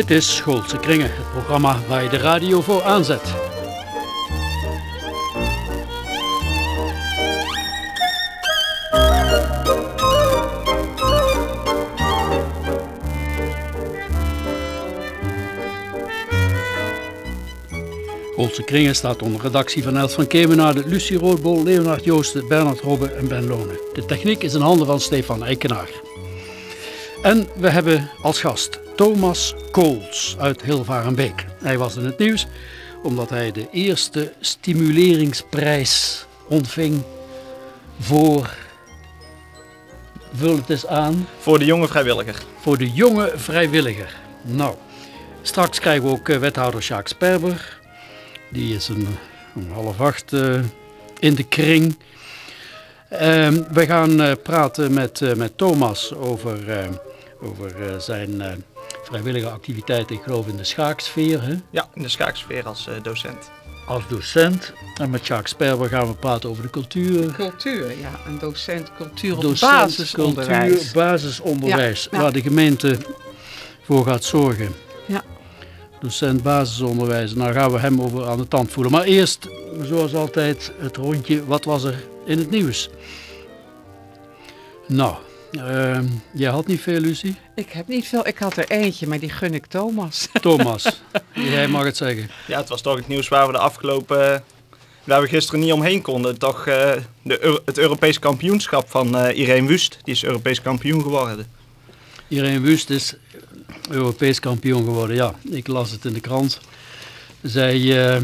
Dit is Schoolse Kringen, het programma waar je de radio voor aanzet. Schoolse Kringen staat onder redactie van Els van Kemenade, Lucie Roodbol, Leonard Joosten, Bernard Robbe en Ben Lonen. De techniek is in handen van Stefan Eikenaar. En we hebben als gast Thomas Kools uit Hilvarenbeek. Hij was in het nieuws omdat hij de eerste stimuleringsprijs ontving voor, vul het eens aan, Voor de jonge vrijwilliger. voor de jonge vrijwilliger. Nou, straks krijgen we ook eh, wethouder Sjaak Sperber. Die is een, om half acht eh, in de kring. Ehm, we gaan eh, praten met, met Thomas over, over zijn vrijwillige activiteiten, ik geloof in de schaaksfeer, hè? Ja, in de schaaksfeer als eh, docent. als docent. En met Sjaak Sperber gaan we praten over de cultuur. Cultuur, ja. Een docent cultuur op Docent, basisonderwijs. cultuur, basisonderwijs, Ja, ja. waar de gemeente voor gaat zorgen. Ja. Docent basisonderwijs, nou gaan we hem over aan de tand voelen. Maar eerst, zoals altijd, het rondje, wat was er in het nieuws? Nou, ehm, jij had niet veel, Lucie. Ik heb niet veel, ik had er eentje, maar die gun ik Thomas. Thomas, jij mag het zeggen. Ja, het was toch het nieuws waar we de afgelopen... Waar we gisteren niet omheen konden. Toch eh, de, het Europees kampioenschap van eh Irene Wust. Die is Europees kampioen geworden. Irene Wust is Europees kampioen geworden. Ja, ik las het in de krant. Zij eh,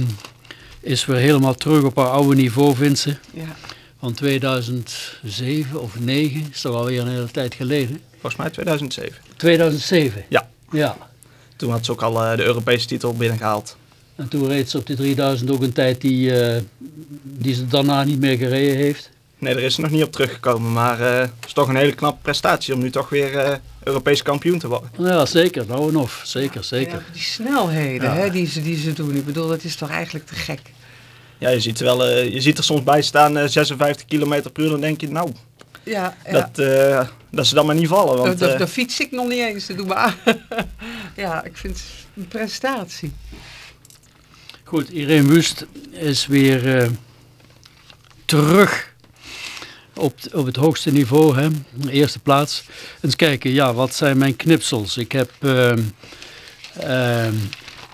is weer helemaal terug op haar oude niveau, vindt ze. Ja. Van 2007 of 9, is toch alweer een hele tijd geleden. Volgens mij 2007. 2007? Ja. Ja. Toen had ze ook al eh, de Europese titel binnengehaald. En toen reed ze op de 3000 ook een tijd die, eh, die ze daarna niet meer gereden heeft. Nee, daar is ze nog niet op teruggekomen. Maar eh, het is toch een hele knappe prestatie om nu toch weer eh, Europees kampioen te worden. Ja, zeker. Nou en of. Zeker, Ja, zeker. die snelheden Ja. hè, die, ze, die ze doen. Ik bedoel, dat is toch eigenlijk te gek. Ja, je ziet er, wel, eh, je ziet er soms bij staan eh, 56 km per uur. Dan denk je, nou, Ja, ja. dat, eh, dat ze dan maar niet vallen. Want, daar, eh, daar fiets ik nog niet eens. Doe maar. ja, ik vind het een prestatie. Goed, Irene Wust is weer eh, terug op, op het hoogste niveau, hè? de eerste plaats. Eens kijken, ja, wat zijn mijn knipsels? Ik heb ehm, ehm,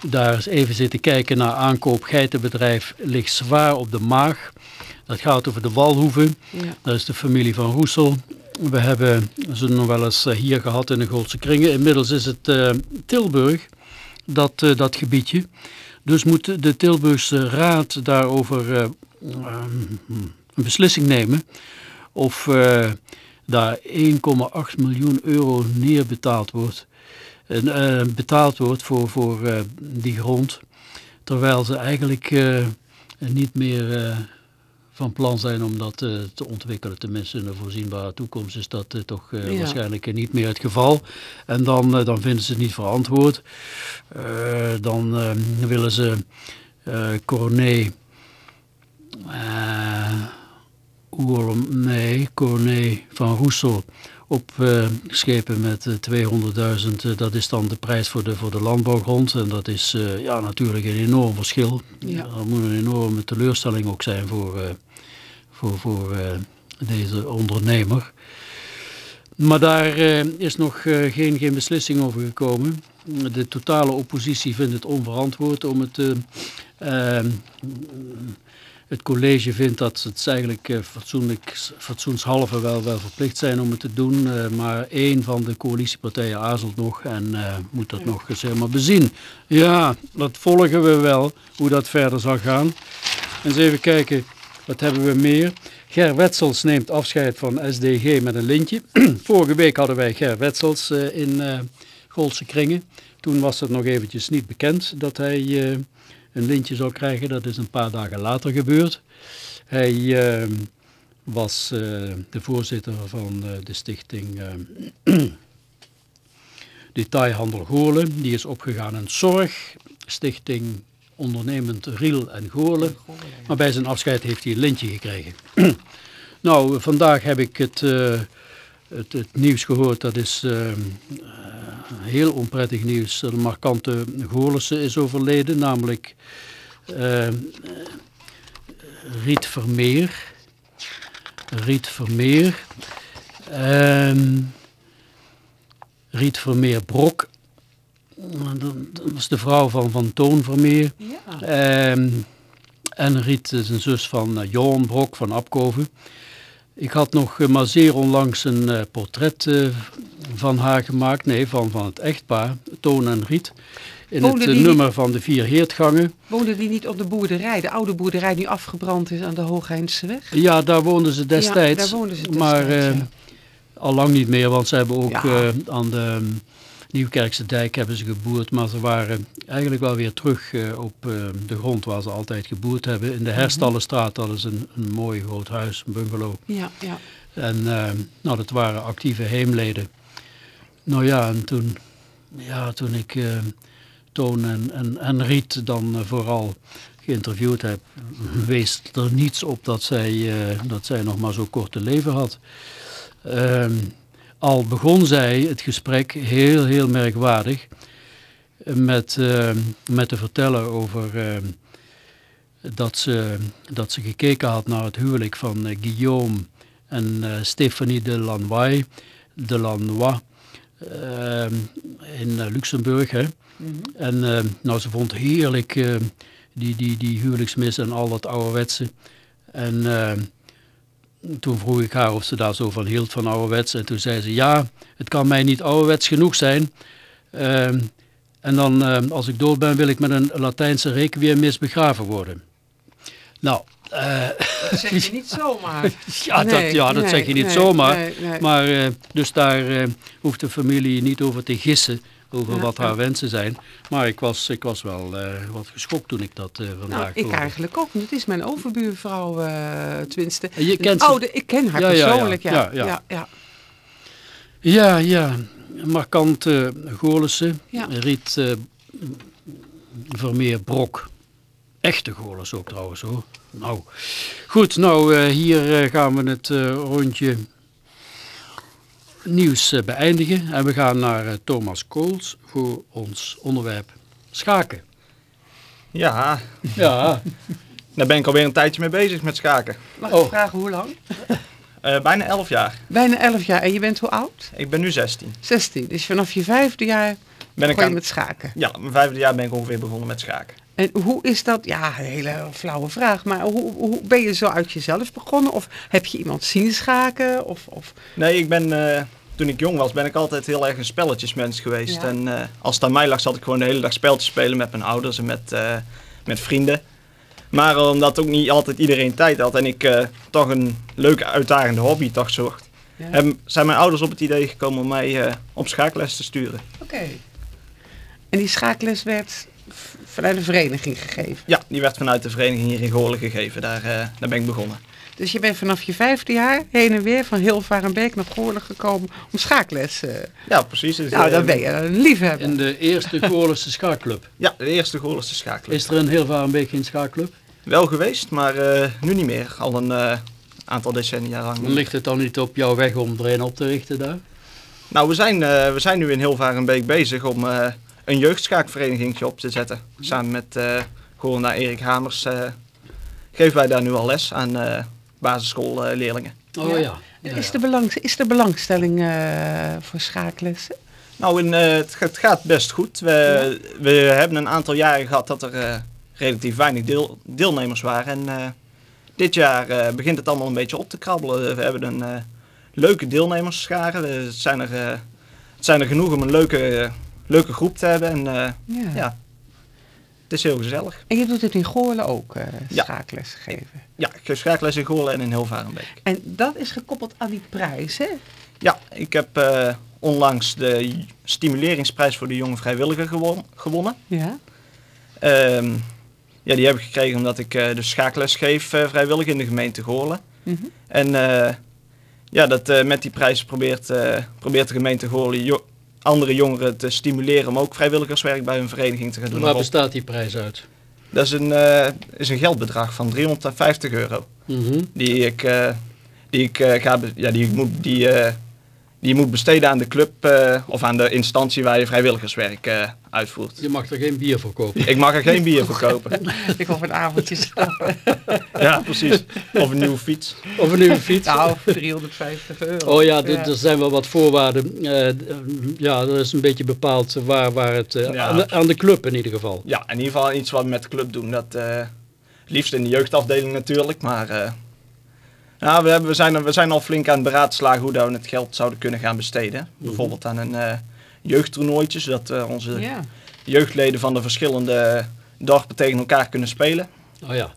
daar eens even zitten kijken naar aankoop geitenbedrijf ligt zwaar op de maag. Dat gaat over de Walhoeven, Ja. dat is de familie van Roesel. We hebben ze nog wel eens eh, hier gehad in de Goldse Kringen. Inmiddels is het eh, Tilburg, dat, eh, dat gebiedje. Dus moet de Tilburgse Raad daarover een beslissing nemen of daar 1,8 miljoen euro neerbetaald wordt. En, eh, betaald wordt voor, voor eh, die grond. Terwijl ze eigenlijk eh, niet meer van plan zijn om dat te ontwikkelen. Tenminste in de voorzienbare toekomst is dat toch Ja. waarschijnlijk niet meer het geval. En dan, dan vinden ze het niet verantwoord. Dan willen ze eh, Oerlem, nee, Corné van Roesel opschepen met eh, 200.000. eh, dat is dan de prijs voor de, voor de landbouwgrond. En dat is eh, ja, natuurlijk een enorm verschil. Ja. Dat moet een enorme teleurstelling ook zijn voor, eh, voor, voor eh, deze ondernemer. Maar daar eh, is nog eh, geen, geen beslissing over gekomen. De totale oppositie vindt het onverantwoord om het... het college vindt dat ze het eigenlijk eh, fatsoenshalve wel, wel verplicht zijn om het te doen. eh, maar één van de coalitiepartijen aarzelt nog en eh, moet dat nog eens helemaal bezien. Ja, dat volgen we wel, hoe dat verder zal gaan. Eens even kijken, wat hebben we meer? Ger Wetsels neemt afscheid van SDG met een lintje. Vorige week hadden wij Ger Wetsels in eh Goldse Kringen. Toen was het nog eventjes niet bekend dat hij een lintje zou krijgen. Dat is een paar dagen later gebeurd. Hij eh, was eh, de voorzitter van eh, de stichting eh, Detailhandel Goorlen. Die is opgegaan in Zorg, stichting Ondernemend Riel en Goorlen. Maar bij zijn afscheid heeft hij een lintje gekregen. nou, vandaag heb ik het, eh, het, het nieuws gehoord. Dat is eh, eh, heel onprettig nieuws. De markante Goorlense is overleden, namelijk uh, Riet Vermeer. Riet Vermeer. Ehm, Riet Vermeer Brok. Dat was de vrouw van, van Toon Vermeer. Ja. Ehm, en Riet is een zus van uh, Johan Brok van Apkoven. Ik had nog uh, maar zeer onlangs een uh, portret van haar gemaakt. Nee, van, van het echtpaar, Toon en Riet. In Woonden het nummer van de vier heertgangen. Woonde die niet op de boerderij, de oude boerderij die afgebrand is aan de Hoogeindseweg? Ja, daar woonden ze destijds. Ja, daar woonden ze maar destijds, eh, ja. al lang niet meer, want ze hebben ook Ja. eh, aan de Nieuwkerkse dijk hebben ze geboerd. Maar ze waren eigenlijk wel weer terug eh, op eh, de grond waar ze altijd geboerd hebben. In de Herstallenstraat hadden ze een, een mooi groot huis, een bungalow. Ja, ja. En eh, nou, dat waren actieve heemleden. Nou ja, en toen, ja, toen ik Toon en, en, en Riet dan vooral geïnterviewd heb, wees er niets op dat zij, dat zij nog maar zo kort te leven had. Ehm, al begon zij het gesprek heel, heel merkwaardig met, eh, met te vertellen over eh, dat, ze, dat ze gekeken had naar het huwelijk van eh, Guillaume en eh, Stéphanie de Lanois, de Lanois eh, in eh, Luxemburg. Hè. Mhm. En eh, nou, ze vond heerlijk eh, die, die, die huwelijksmis en al dat ouderwetse. En eh, toen vroeg ik haar of ze daar zo van hield van ouderwets. En toen zei ze, ja, het kan mij niet ouderwets genoeg zijn. Ehm, en dan, eh, als ik dood ben, wil ik met een Latijnse requiemmis begraven worden. Nou, eh, Dat zeg je niet zomaar. ja, dat, ja, dat nee, zeg je niet nee, zomaar. nee, nee. Maar eh, dus daar eh, hoeft de familie niet over te gissen over Ja, wat haar ja. wensen zijn. Maar ik was, ik was wel eh, wat geschokt toen ik dat eh, vandaag Nou, ik hoorde. eigenlijk ook. Het is mijn overbuurvrouw, tenminste. En je Een kent ze- oude, ik ken haar Ja, persoonlijk, ja. Ja, Ja, ja. ja. Markant uh. Riet Vermeer Brok. Echte Goorles ook trouwens hoor. Nou, goed. Nou, hier gaan we het rondje nieuws eh, beëindigen. En we gaan naar eh, Thomas Kools voor ons onderwerp schaken. Ja, Ja, daar ben ik alweer een tijdje mee bezig met schaken. Mag Oh. ik vragen hoe lang? Eh, bijna 11 jaar. Bijna 11 jaar. En je bent hoe oud? Ik ben nu 16. 16. Dus vanaf je vijfde jaar Ben ik aan, met schaken. ja, mijn vijfde jaar ben ik ongeveer begonnen met schaken. En hoe is dat? Ja, een hele flauwe vraag. Maar hoe, hoe ben je zo uit jezelf begonnen? Of heb je iemand zien schaken? Of, of... Nee, ik ben, eh, toen ik jong was, ben ik altijd heel erg een spelletjesmens geweest. Ja. En eh, als het aan mij lag, zat ik gewoon de hele dag spelletjes spelen met mijn ouders en met, eh, met vrienden. Maar omdat ook niet altijd iedereen tijd had en ik toch een leuke uitdagende hobby toch zocht, Ja. hebben- zijn mijn ouders op het idee gekomen om mij op schaakles te sturen. Oké. En die schaakles werd vanuit de vereniging gegeven. Ja, die werd vanuit de vereniging hier in Goorlen gegeven. Daar, eh, daar ben ik begonnen. Dus je bent vanaf je vijfde jaar heen en weer van Hilvarenbeek naar Goorlen gekomen om schaakles. eh. Ja, precies. Dus, nou, eh, dan ben je een liefhebber. in de eerste Goorlense schaakclub. Ja, de eerste Goorlense schaakles. Is er in Hilvarenbeek geen schaakclub? Wel geweest, maar eh, nu niet meer. Al een eh, aantal decennia lang. Dan ligt het dan niet op jouw weg om er een op te richten daar? Nou, we zijn, eh, we zijn nu in Hilvarenbeek bezig om eh, een jeugdschaakvereniging op te zetten. Samen met eh Goorlenaar Erik Hamers eh, geven wij daar nu al les aan eh basisschoolleerlingen. Oh Ja. ja. ja. Is, de belang, is er belangstelling eh, voor schaaklessen? Nou, in, eh, het, gaat- het gaat best goed. We, we hebben een aantal jaren gehad dat er eh, relatief weinig deel, deelnemers waren. En eh, dit jaar eh, begint het allemaal een beetje op te krabbelen. We hebben een eh, leuke deelnemersschare. Eh, Het zijn, er, eh, het zijn er genoeg om een leuke, leuke groep te hebben. En eh, Ja. ja, het is heel gezellig. En je doet het in Goorlen ook, eh Ja. schaaklessen geven. Ja, ik geef schaakles in Goorlen en in Hilvarenbeek. En dat is gekoppeld aan die prijs, hè? Ja, ik heb eh, onlangs de stimuleringsprijs voor de jonge vrijwilliger gewon- gewonnen. Ja. Ehm, ja, die heb ik gekregen omdat ik eh dus schaakles geef vrijwillig in de gemeente Goorlen. Mhm. En ja, dat, met die prijs probeert, probeert de gemeente Goorlen jo- andere jongeren te stimuleren om ook vrijwilligerswerk bij hun vereniging te gaan doen. Waar bestaat die prijs uit? Dat is een, eh, is een geldbedrag van 350 euro. Mhm. Die ik, eh, die ik, eh, ga, ja, die ik, moet, die, die je moet besteden aan de club eh, of aan de instantie waar je vrijwilligerswerk eh, uitvoert. Je mag er geen bier voor kopen. Ik mag er geen bier voor kopen. Ik hoef een avondje stappen. Ja, precies. Of een nieuwe fiets. Of een nieuwe fiets. Nou, voor 350 euro. Oh ja, er zijn wel wat voorwaarden. Eh, ja, dat is een beetje bepaald waar, waar het... eh, Ja. aan, de, aan de club in ieder geval. Ja, in ieder geval iets wat we met de club doen. Dat, eh, liefst in de jeugdafdeling natuurlijk, maar ja, we, hebben, we, zijn, we zijn al flink aan het beraadslagen hoe dat we het geld zouden kunnen gaan besteden. Bijvoorbeeld aan een eh jeugdtoernooitje, zodat eh, onze jeugdleden van de verschillende dorpen tegen elkaar kunnen spelen. Oh ja.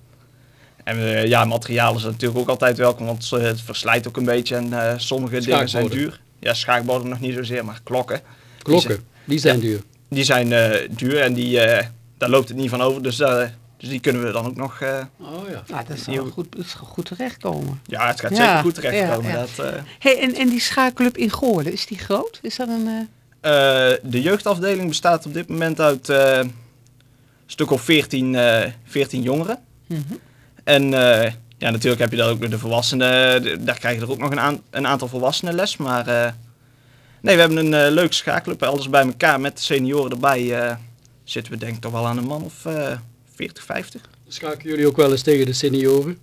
En eh, ja, materiaal is natuurlijk ook altijd welkom, want het verslijt ook een beetje en eh, sommige dingen zijn duur. Ja, schaakborden nog niet zozeer, maar klokken. Klokken, die zijn duur. Die zijn eh, duur en die, eh, daar loopt het niet van over, dus, eh, dus die kunnen we dan ook nog... eh, Oh ja. Nou, dat zal goed, dat zal goed terechtkomen. Ja, het gaat Ja, zeker goed terechtkomen. ja, ja. Dat, eh, Hey, en, en die schaakclub in Goorlen, is die groot? Is dat een... eh, eh, de jeugdafdeling bestaat op dit moment uit eh, een stuk of 14, eh 14 jongeren. mhm. En eh, ja, natuurlijk heb je daar ook nog de volwassenen. Daar krijg je er ook nog een, aan- een aantal volwassenen les. Maar eh, nee, we hebben een eh leuke schaakclub. Alles bij elkaar met de senioren erbij eh, zitten we denk ik toch wel aan een man of eh 40, 50. Schaken jullie ook wel eens tegen de senioren?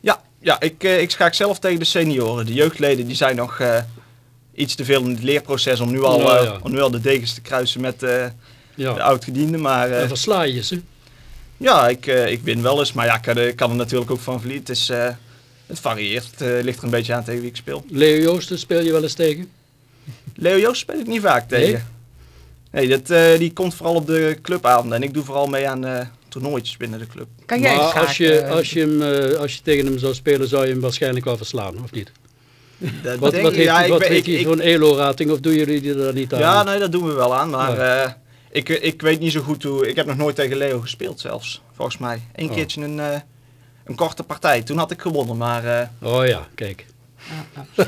Ja, ja ik, eh, ik schaak zelf tegen de senioren. De jeugdleden die zijn nog eh, iets te veel in het leerproces om nu al, Nou, eh, ja. om nu al de degens te kruisen met eh, de oud-gedienden. Maar eh, En versla je ze? ja, ik, eh, ik win wel eens. Maar ja, ik kan, er- ik kan er natuurlijk ook van verliezen. Het, is, eh, het varieert. Het ligt er een beetje aan tegen wie ik speel. Leo Joosten speel je wel eens tegen? Leo Joost speel ik niet vaak tegen. Nee, dat, eh, die komt vooral op de clubavonden. En ik doe vooral mee aan eh toernooitjes binnen de club. Kan jij maar als je, als, je hem, eh, als je tegen hem zou spelen, zou je hem waarschijnlijk wel verslaan, of niet? Dat Wat, denk wat heeft, ja, hij- ik wat ben- heeft ik- hij ik- voor een ELO-rating, of doen jullie die er niet aan? Ja, nee, dat doen we wel aan. Maar Ja. eh, ik, ik weet niet zo goed hoe... Ik heb nog nooit tegen Leo gespeeld zelfs, volgens mij. Eén Oh. keertje een, eh, een korte partij. Toen had ik gewonnen, maar... eh, Oh ja, kijk.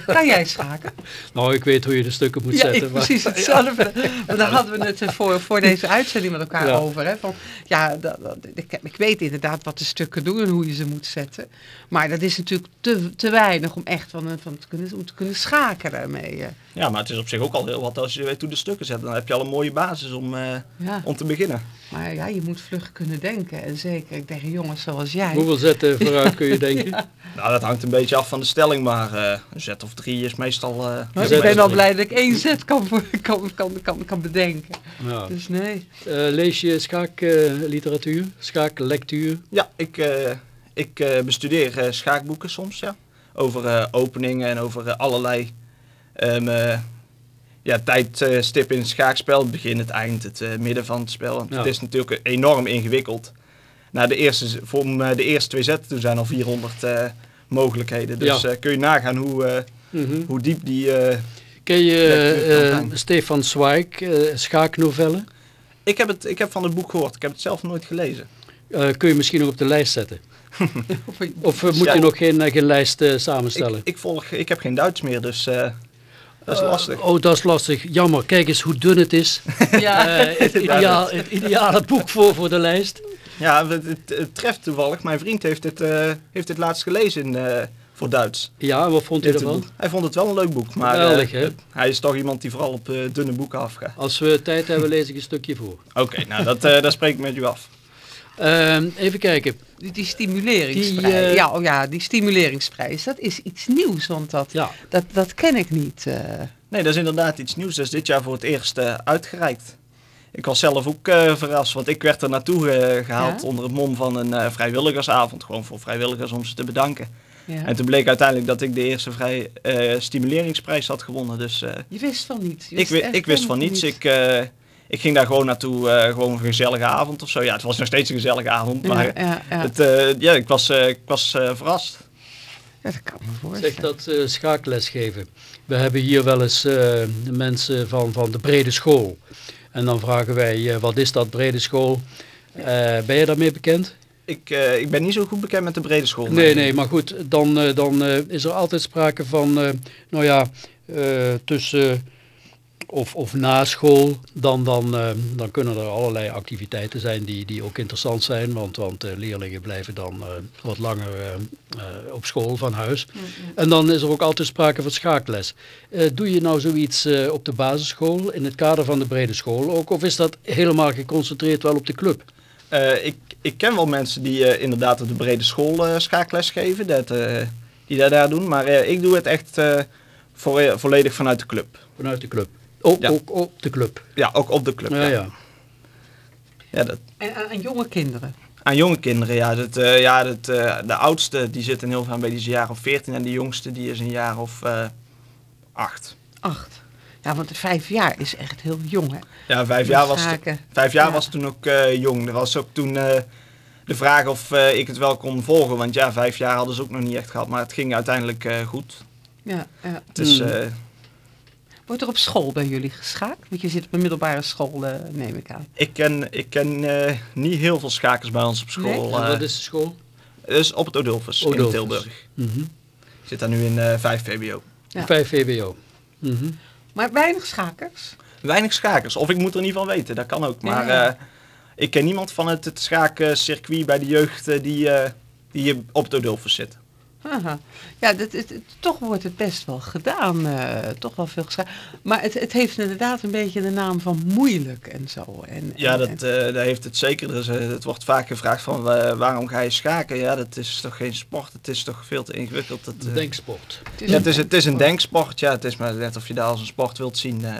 Kan jij schaken? Nou, ik weet hoe je de stukken moet zetten. ik, maar- precies hetzelfde. Maar daar hadden we het eh, voor, voor deze uitzending met elkaar over. Hè? Van, ja, dat, dat- ik, ik weet inderdaad wat de stukken doen en hoe je ze moet zetten. Maar dat is natuurlijk te, te weinig om echt van, van te, kunnen, om te kunnen schaken daarmee. Ja, maar het is op zich ook al heel wat als je weet hoe de stukken zetten. Dan heb je al een mooie basis om, eh, Ja. om te beginnen. Maar ja, je moet vlug kunnen denken. En zeker tegen jongens zoals jij. Hoeveel zetten vooruit kun je denken? Nou, dat hangt een beetje af van de stelling, maar eh, een zet of drie is meestal... eh, Maar Zet ik ben op. blij dat ik één zet kan, kan, kan, kan, kan bedenken. Ja. Dus nee. Eh, lees je schaakliteratuur, schaaklectuur? Ja, ik, eh, ik eh, bestudeer eh, schaakboeken soms, ja. Over eh, openingen en over allerlei ehm, eh, ja, tijdstippen in het schaakspel. Het begin, het eind, het eh, midden van het spel. Ja. Het is natuurlijk enorm ingewikkeld. Nou, de eerste, voor eh, de eerste twee zetten toen zijn al 400 eh, mogelijkheden. Dus Ja. eh, kun je nagaan hoe, eh, Mhm. hoe diep die... eh, Ken je eh. Stefan Zweig, eh, schaaknovellen? ik, heb het, ik heb van het boek gehoord, ik heb het zelf nooit gelezen. Eh, kun je misschien nog op de lijst zetten? Of, Of eh, moet Ja. je nog geen, eh, geen lijst eh, samenstellen? Ik, ik, volg, ik heb geen Duits meer, dus eh, dat is Eh, lastig. oh, dat is lastig. Jammer. Kijk eens hoe dun het is. ja. Eh, het, ideaal, het ideale boek voor, voor de lijst. Ja, het, het, het treft toevallig. Mijn vriend heeft dit, eh, heeft dit laatst gelezen in, voor Duits. Ja, wat vond het ervan? Hij vond het wel een leuk boek, maar hè? hij is toch iemand die vooral op dunne boeken afgaat. Als we tijd hebben, lees ik een stukje voor. Oké, nou dat, daar spreek ik met u af. Ehm, even kijken. Die, die stimuleringsprijs. Die, eh, ja, oh ja, die stimuleringsprijs. Dat is iets nieuws, want dat, Ja, dat, dat ken ik niet. eh. Nee, dat is inderdaad iets nieuws. Dat is dit jaar voor het eerst eh, uitgereikt. Ik was zelf ook eh, verrast, want ik werd er naartoe eh, gehaald Ja? onder het mom van een eh, vrijwilligersavond. Gewoon voor vrijwilligers om ze te bedanken. ja. En toen bleek uiteindelijk dat ik de eerste vrij eh, stimuleringsprijs had gewonnen. Dus eh, Je wist van niets. Je ik, wi- echt ik wist van niets. Ik, eh, ik ging daar gewoon naartoe, eh, gewoon voor een gezellige avond of zo. Ja, het was nog steeds een gezellige avond, maar ja, ja. Het, eh, ja, ik was, eh, ik was eh, verrast. Ja, dat kan me voorstellen. zeg dat eh schaakles geven. We hebben hier wel eens eh, de mensen van, van de brede school. En dan vragen wij, eh, wat is dat brede school? Eh, ben je daarmee bekend? Ik, eh, ik ben niet zo goed bekend met de brede school. Nee, nee, maar goed, dan, eh, dan eh, is er altijd sprake van, eh, nou ja, eh, tussen of, of na school, dan, dan, eh, dan kunnen er allerlei activiteiten zijn die, die ook interessant zijn. Want, want eh, leerlingen blijven dan eh, wat langer eh, op school van huis. En dan is er ook altijd sprake van schaakles. Eh, doe je nou zoiets eh, op de basisschool in het kader van de brede school ook? Of is dat helemaal geconcentreerd wel op de club? Eh, ik, ik ken wel mensen die eh, inderdaad op de brede school eh, schaakles geven, dat, eh, die dat daar doen. Maar eh, ik doe het echt eh, volledig vanuit de club. Vanuit de club? Ook, Ja. ook op de club? Ja, ook op de club. Ja, ja. Ja, dat, En aan, jonge kinderen. aan jonge kinderen, ja. Dat, eh, ja dat, eh, de oudste die zit in heel veel bij die is een jaar of 14 en de jongste die is een jaar of eh 8. Acht. Ja, want vijf jaar is echt heel jong, hè? Ja, vijf jaar was, vijf jaar Ja. was toen ook eh, jong. Er was ook toen eh, de vraag of eh, ik het wel kon volgen. Want ja, vijf jaar hadden ze ook nog niet echt gehad. Maar het ging uiteindelijk eh, goed. Ja, ja. Dus Hmm. Eh, Wordt er op school bij jullie geschaakt? Want je zit op een middelbare school, eh, neem ik aan. ik ken, ik ken eh, niet heel veel schakers bij ons op school. En eh. wat is de school? Dus op het Odulfus, in. Tilburg. Mhm. Ik zit daar nu in eh 5 VBO. Ja. 5 VWO. Mhm. Maar weinig schakers? Weinig schakers. Of ik moet er niet van weten, dat kan ook. Maar Ja. eh, ik ken niemand van het, het schaakcircuit bij de jeugd eh, die, eh, die hier op het Odulfus zit. Ja, dat, het, het- toch wordt het best wel gedaan. eh, toch wel veel geschaakt. Maar het, het heeft inderdaad een beetje de naam van moeilijk en zo. En, Ja, en- dat, en- eh, dat heeft het zeker. Dus, eh, het wordt vaak gevraagd van eh, waarom ga je schaken? Ja, dat is toch geen sport. Het is toch veel te ingewikkeld. Eh, Denksport. het is ja, een- het, is, het is een denksport. Ja, het is maar net of je daar als een sport wilt zien. eh.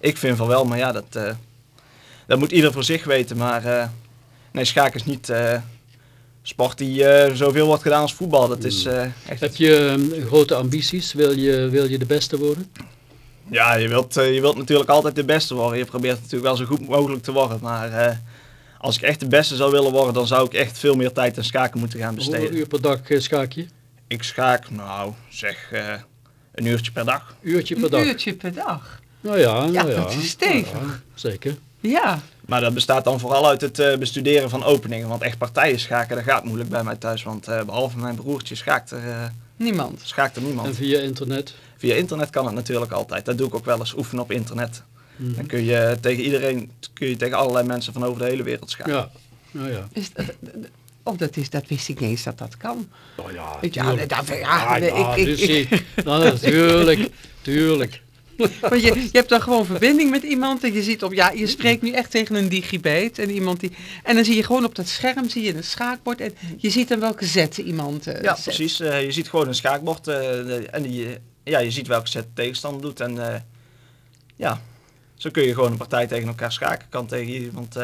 ik vind van wel, maar ja, dat, eh, dat moet ieder voor zich weten. Maar eh, nee, schaken is niet eh, sport die eh, zoveel wordt gedaan als voetbal. Dat is eh, echt... Heb je eh, grote ambities? Wil je, wil je de beste worden? Ja, je wilt, eh, je wilt natuurlijk altijd de beste worden. Je probeert natuurlijk wel zo goed mogelijk te worden. Maar eh, als ik echt de beste zou willen worden, dan zou ik echt veel meer tijd aan schaken moeten gaan Hoeveel besteden. uur per dag eh, schaak je? Ik schaak, nou, zeg eh, een uurtje per dag. Uurtje per een dag? uurtje per dag. Nou ja, nou Ja, ja. dat is stevig. Nou ja, zeker. Ja. Maar dat bestaat dan vooral uit het eh, bestuderen van openingen. Want echt partijen schaken, dat gaat moeilijk bij mij thuis. Want eh, behalve mijn broertje schaakt er, eh, Niemand. schaakt er En niemand. via internet? Via internet kan het natuurlijk altijd. Dat doe ik ook wel eens, oefenen op internet. Mhm. Dan kun je tegen iedereen, kun je tegen allerlei mensen van over de hele wereld schaken. Ja. Nou ja. Is dat, oh, dat, is, dat wist ik niet eens dat dat kan. Nou ja, Ja, dat- ja, Ja, nee, ja, ik- dus ik- zie- nou, natuurlijk, tuurlijk. Want je, je hebt dan gewoon verbinding met iemand en je ziet op, ja, je spreekt nu echt tegen een digibate en iemand die, en dan zie je gewoon op dat scherm, zie je een schaakbord en je ziet dan welke zetten iemand eh, Ja, zet. precies. Eh, je ziet gewoon een schaakbord eh, en die, ja, je ziet welke de tegenstander doet. En ja, zo kun je gewoon een partij tegen elkaar schaken. Kan tegen iemand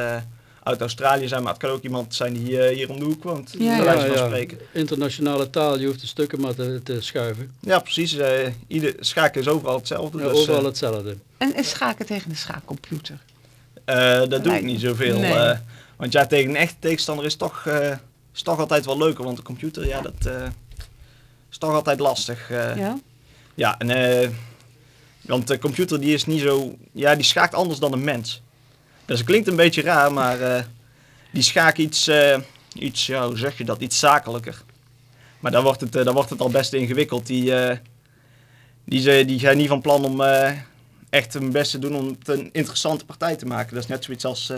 uit Australië zijn, maar het kan ook iemand zijn die eh, hier om de hoek woont. Ja, bij ja. wijze van spreken. Internationale taal, je hoeft de stukken maar te, te schuiven. Ja, precies. eh, ieder, schaken is overal hetzelfde. Ja, dus, overal eh, hetzelfde. En, en schaken tegen een schaakcomputer. eh, dat doe ik niet zoveel. Nee. eh, want ja, tegen een echte tegenstander is toch, eh, is toch altijd wel leuker. Want de computer, ja, dat eh, is toch altijd lastig. eh. ja? Ja, en, eh, want de computer die is niet zo, ja, die schaakt anders dan een mens. Dus het klinkt een beetje raar, maar eh, die schaakt iets, eh, iets, hoe zeg je dat, iets zakelijker. Maar dan wordt het, eh, dan wordt het al best ingewikkeld. Die, die, die zijn niet van plan om echt hun best te doen om het een interessante partij te maken. Dat is net zoiets als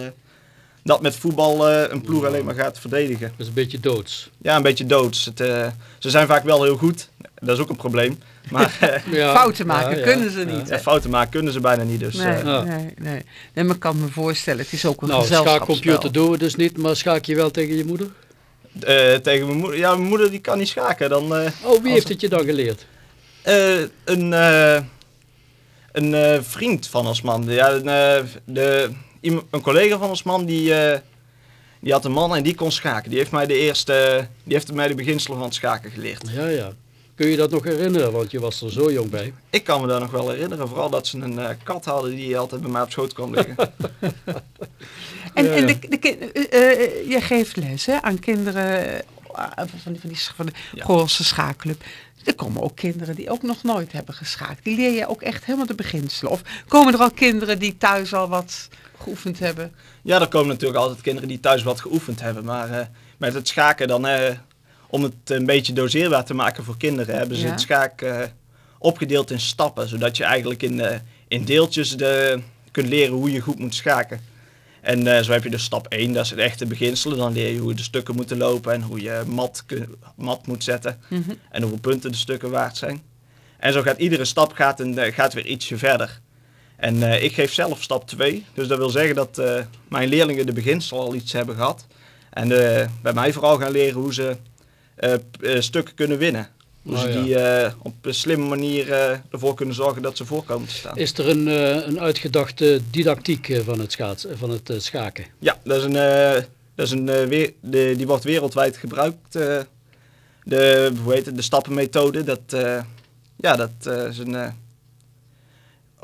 dat met voetbal eh, een ploeg alleen maar gaat verdedigen. Dat is een beetje doods. Ja, een beetje doods. Het, eh, ze zijn vaak wel heel goed. Dat is ook een probleem. Maar eh, Ja, Fouten maken ja, kunnen ze niet. ja, fouten maken kunnen ze bijna niet. Dus, Nee, eh, Ja. nee, nee. Nee, maar ik kan me voorstellen, het is ook een Nou, gezelschapsspel. schaakcomputer doen we dus niet, maar schaak je wel tegen je moeder? eh, tegen mijn moeder. Ja, mijn moeder die kan niet schaken. Dan, eh, Oh, wie heeft het je dan geleerd? eh, een eh, een eh, vriend van ons man. Ja, een, eh, de, een collega van ons man die, eh, die had een man en die kon schaken. Die heeft mij de eerste, die heeft mij de beginselen van het schaken geleerd. Ja, ja. Kun je dat nog herinneren? Want je was er zo jong bij. Ik kan me daar nog wel herinneren. Vooral dat ze een eh, kat hadden die altijd bij mij op schoot kwam liggen. En, Ja, en de, de, eh, je geeft les hè, aan kinderen van, die, van, die, van de Ja. Goorlse schaakclub. Er komen ook kinderen die ook nog nooit hebben geschaakt. Die leer je ook echt helemaal de beginselen. Of komen er al kinderen die thuis al wat geoefend hebben? Ja, er komen natuurlijk altijd kinderen die thuis wat geoefend hebben. Maar eh, met het schaken dan, eh, om het een beetje doseerbaar te maken voor kinderen, hebben ze Ja. het schaak eh, opgedeeld in stappen. Zodat je eigenlijk in in deeltjes de, kunt leren hoe je goed moet schaken. En zo heb je dus stap 1, dat is het echte beginselen. Dan leer je hoe de stukken moeten lopen en hoe je mat, mat moet zetten. Mhm. En hoeveel punten de stukken waard zijn. En zo gaat iedere stap gaat, een, eh, gaat weer ietsje verder. En eh, ik geef zelf stap 2. Dus dat wil zeggen dat eh, mijn leerlingen de beginsel al iets hebben gehad. En eh, bij mij vooral gaan leren hoe ze stukken kunnen winnen. Hoe Oh, ze ja. die op een slimme manier ervoor kunnen zorgen dat ze voorkomen te staan. Is er een, een uitgedachte didactiek van het, schaats, van het schaken? Ja, dat is een, dat is een weer, de, die wordt wereldwijd gebruikt. de, hoe heet het, de stappenmethode. Dat, ja, dat is een,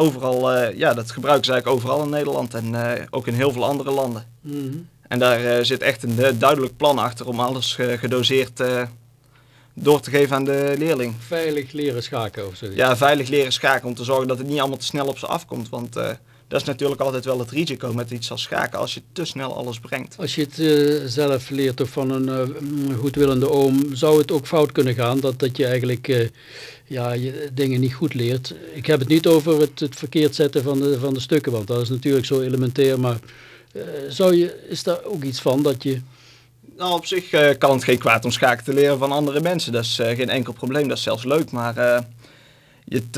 overal, eh, ja, dat gebruiken ze eigenlijk overal in Nederland en eh, ook in heel veel andere landen. Mhm. En daar eh, zit echt een duidelijk plan achter om alles ge- gedoseerd door te geven aan de leerling. Veilig leren schaken of zoiets. Ja, veilig leren schaken om te zorgen dat het niet allemaal te snel op ze afkomt. Want dat is natuurlijk altijd wel het risico met iets als schaken als je te snel alles brengt. Als je het eh, zelf leert of van een eh, mm, goedwillende oom, zou het ook fout kunnen gaan dat, dat je eigenlijk eh, ja, je dingen niet goed leert. Ik heb het niet over het, het verkeerd zetten van de, van de stukken, want dat is natuurlijk zo elementair, maar zou je, is daar ook iets van dat je... Nou, op zich kan het geen kwaad om schaken te leren van andere mensen. Dat is geen enkel probleem, dat is zelfs leuk. Maar je, het,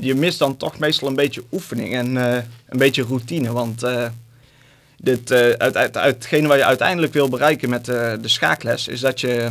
je mist dan toch meestal een beetje oefening en eh, een beetje routine. Want eh, dit, eh, uit, uit, uitgene wat je uiteindelijk wil bereiken met eh, de schaakles, is dat je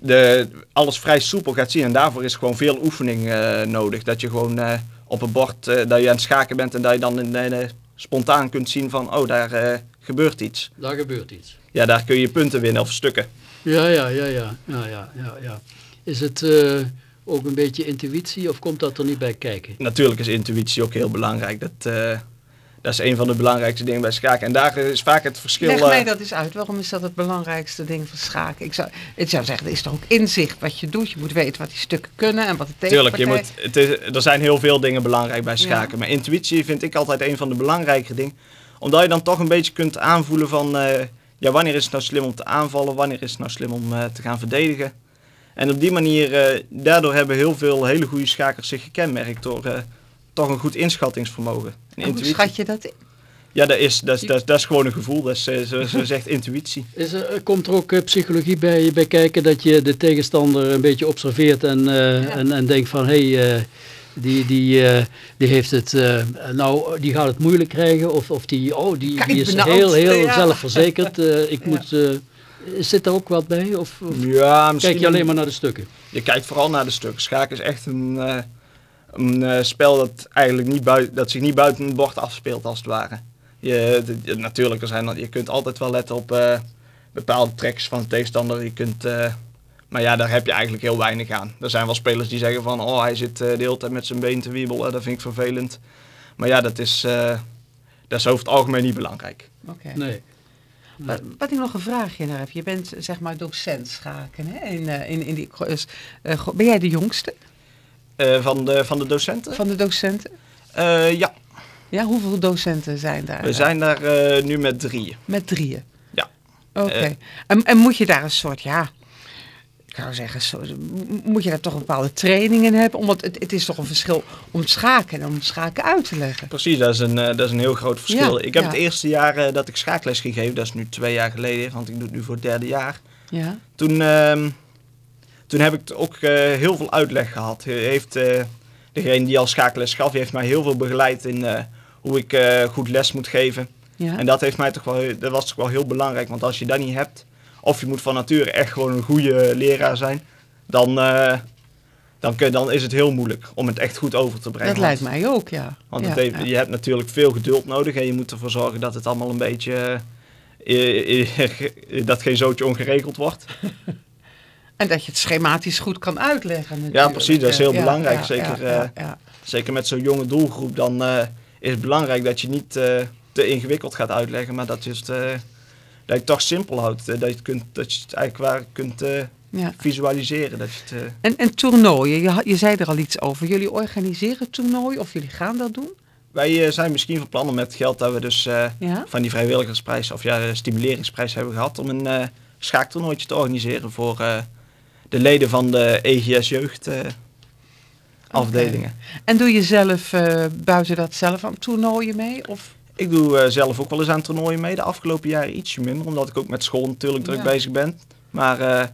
de, alles vrij soepel gaat zien. En daarvoor is gewoon veel oefening eh, nodig. Dat je gewoon eh, op een bord, eh, dat je aan het schaken bent en dat je dan in, eh, spontaan kunt zien van, oh, daar eh, gebeurt iets. Daar gebeurt iets. Ja, daar kun je punten winnen of stukken. Ja, ja, ja, ja, ja, ja, ja, ja. Is het eh, ook een beetje intuïtie of komt dat er niet bij kijken? Natuurlijk is intuïtie ook heel belangrijk. Dat, eh, dat is een van de belangrijkste dingen bij schaken. En daar is vaak het verschil... Leg eh, mij dat eens uit. Waarom is dat het belangrijkste ding van schaken? Ik zou, ik zou zeggen, er is toch ook inzicht wat je doet. Je moet weten wat die stukken kunnen en wat de Tuurlijk, tegenpartij... je moet, het is, er zijn heel veel dingen belangrijk bij schaken. Ja. Maar intuïtie vind ik altijd een van de belangrijke dingen. Omdat je dan toch een beetje kunt aanvoelen van... eh, ja, wanneer is het nou slim om te aanvallen? Wanneer is het nou slim om eh, te gaan verdedigen? En op die manier, eh, daardoor hebben heel veel hele goede schakers zich gekenmerkt door eh, toch een goed inschattingsvermogen. En En hoe schat je dat in? Ja, dat is, dat, is, dat, is, dat is gewoon een gevoel. Dat is, eh, zo, zo zegt intuïtie. Is er, komt er ook psychologie bij, bij kijken dat je de tegenstander een beetje observeert en, eh, en, en denkt van hé, hey, eh, die, die, eh, die heeft het, eh, nou die gaat het moeilijk krijgen of, of die, oh, die, is heel, heel ja. zelfverzekerd. eh, ik Ja. moet, eh, zit daar ook wat bij of, of Ja, misschien kijk je alleen maar naar de stukken? Je kijkt vooral naar de stukken. Schaken is echt een, eh, een eh, spel dat eigenlijk niet buiten, dat zich niet buiten het bord afspeelt als het ware. Je, de- de- natuurlijk, er zijn, je kunt altijd wel letten op eh, bepaalde tracks van de tegenstander. Je kunt, eh, maar ja, daar heb je eigenlijk heel weinig aan. Er zijn wel spelers die zeggen van, oh hij zit de hele tijd met zijn been te wiebelen, dat vind ik vervelend. Maar ja, dat is, eh, dat is over het algemeen niet belangrijk. Oké. Nee. Wat, wat ik nog een vraagje naar heb. Je bent zeg maar docent schaken. Hè? In, eh, in, in die, eh, ben jij de jongste Eh, van, de, van de docenten? van de docenten? Ja, Ja, hoeveel docenten zijn daar? we zijn daar nu met drieën. Met drieën? Ja. Oké. En, en moet je daar een soort, ja, ik zou zeggen, zo, moet je daar toch bepaalde training in hebben? Omdat het, het is toch een verschil om schaken en om schaken uit te leggen. Precies, dat is een, eh, dat is een heel groot verschil. Ja, ik heb ja. het eerste jaar eh, dat ik schaakles gegeven, dat is nu twee jaar geleden, want ik doe het nu voor het derde jaar. Ja. Toen, ehm, toen heb ik ook eh, heel veel uitleg gehad. Heeft, degene die al schaakles gaf, die heeft mij heel veel begeleid in hoe ik goed les moet geven. Ja. En dat, heeft mij toch wel, dat was toch wel heel belangrijk, want als je dat niet hebt, of je moet van nature echt gewoon een goede leraar zijn, dan, eh, dan, kun, dan is het heel moeilijk om het echt goed over te brengen. dat Want- lijkt mij ook, ja. want ja, het heeft- ja. je hebt natuurlijk veel geduld nodig en je moet ervoor zorgen dat het allemaal een beetje. eh, eh, dat geen zootje ongeregeld wordt. En dat je het schematisch goed kan uitleggen natuurlijk. Ja, precies, dat is heel Ja, belangrijk, ja, zeker, Ja. Zeker met zo'n jonge doelgroep, dan is het belangrijk dat je niet te ingewikkeld gaat uitleggen, maar dat je het, je het toch simpel houdt. eh, dat, je het kunt, dat je het eigenlijk waar kunt eh, ja. visualiseren. Dat je het, eh, En, en toernooien, je, je zei er al iets over. Jullie organiseren toernooien of jullie gaan dat doen? wij zijn misschien van plan om met geld dat we dus Ja? van die vrijwilligersprijs of ja, de stimuleringsprijs hebben gehad, om een schaaktoernooitje te organiseren voor de leden van de EGS Jeugd afdelingen. En doe je zelf buiten dat zelf aan toernooien mee? Of? Ik doe eh, zelf ook wel eens aan toernooien mee. De afgelopen jaren ietsje minder, omdat ik ook met school natuurlijk druk Ja. bezig ben. Maar eh,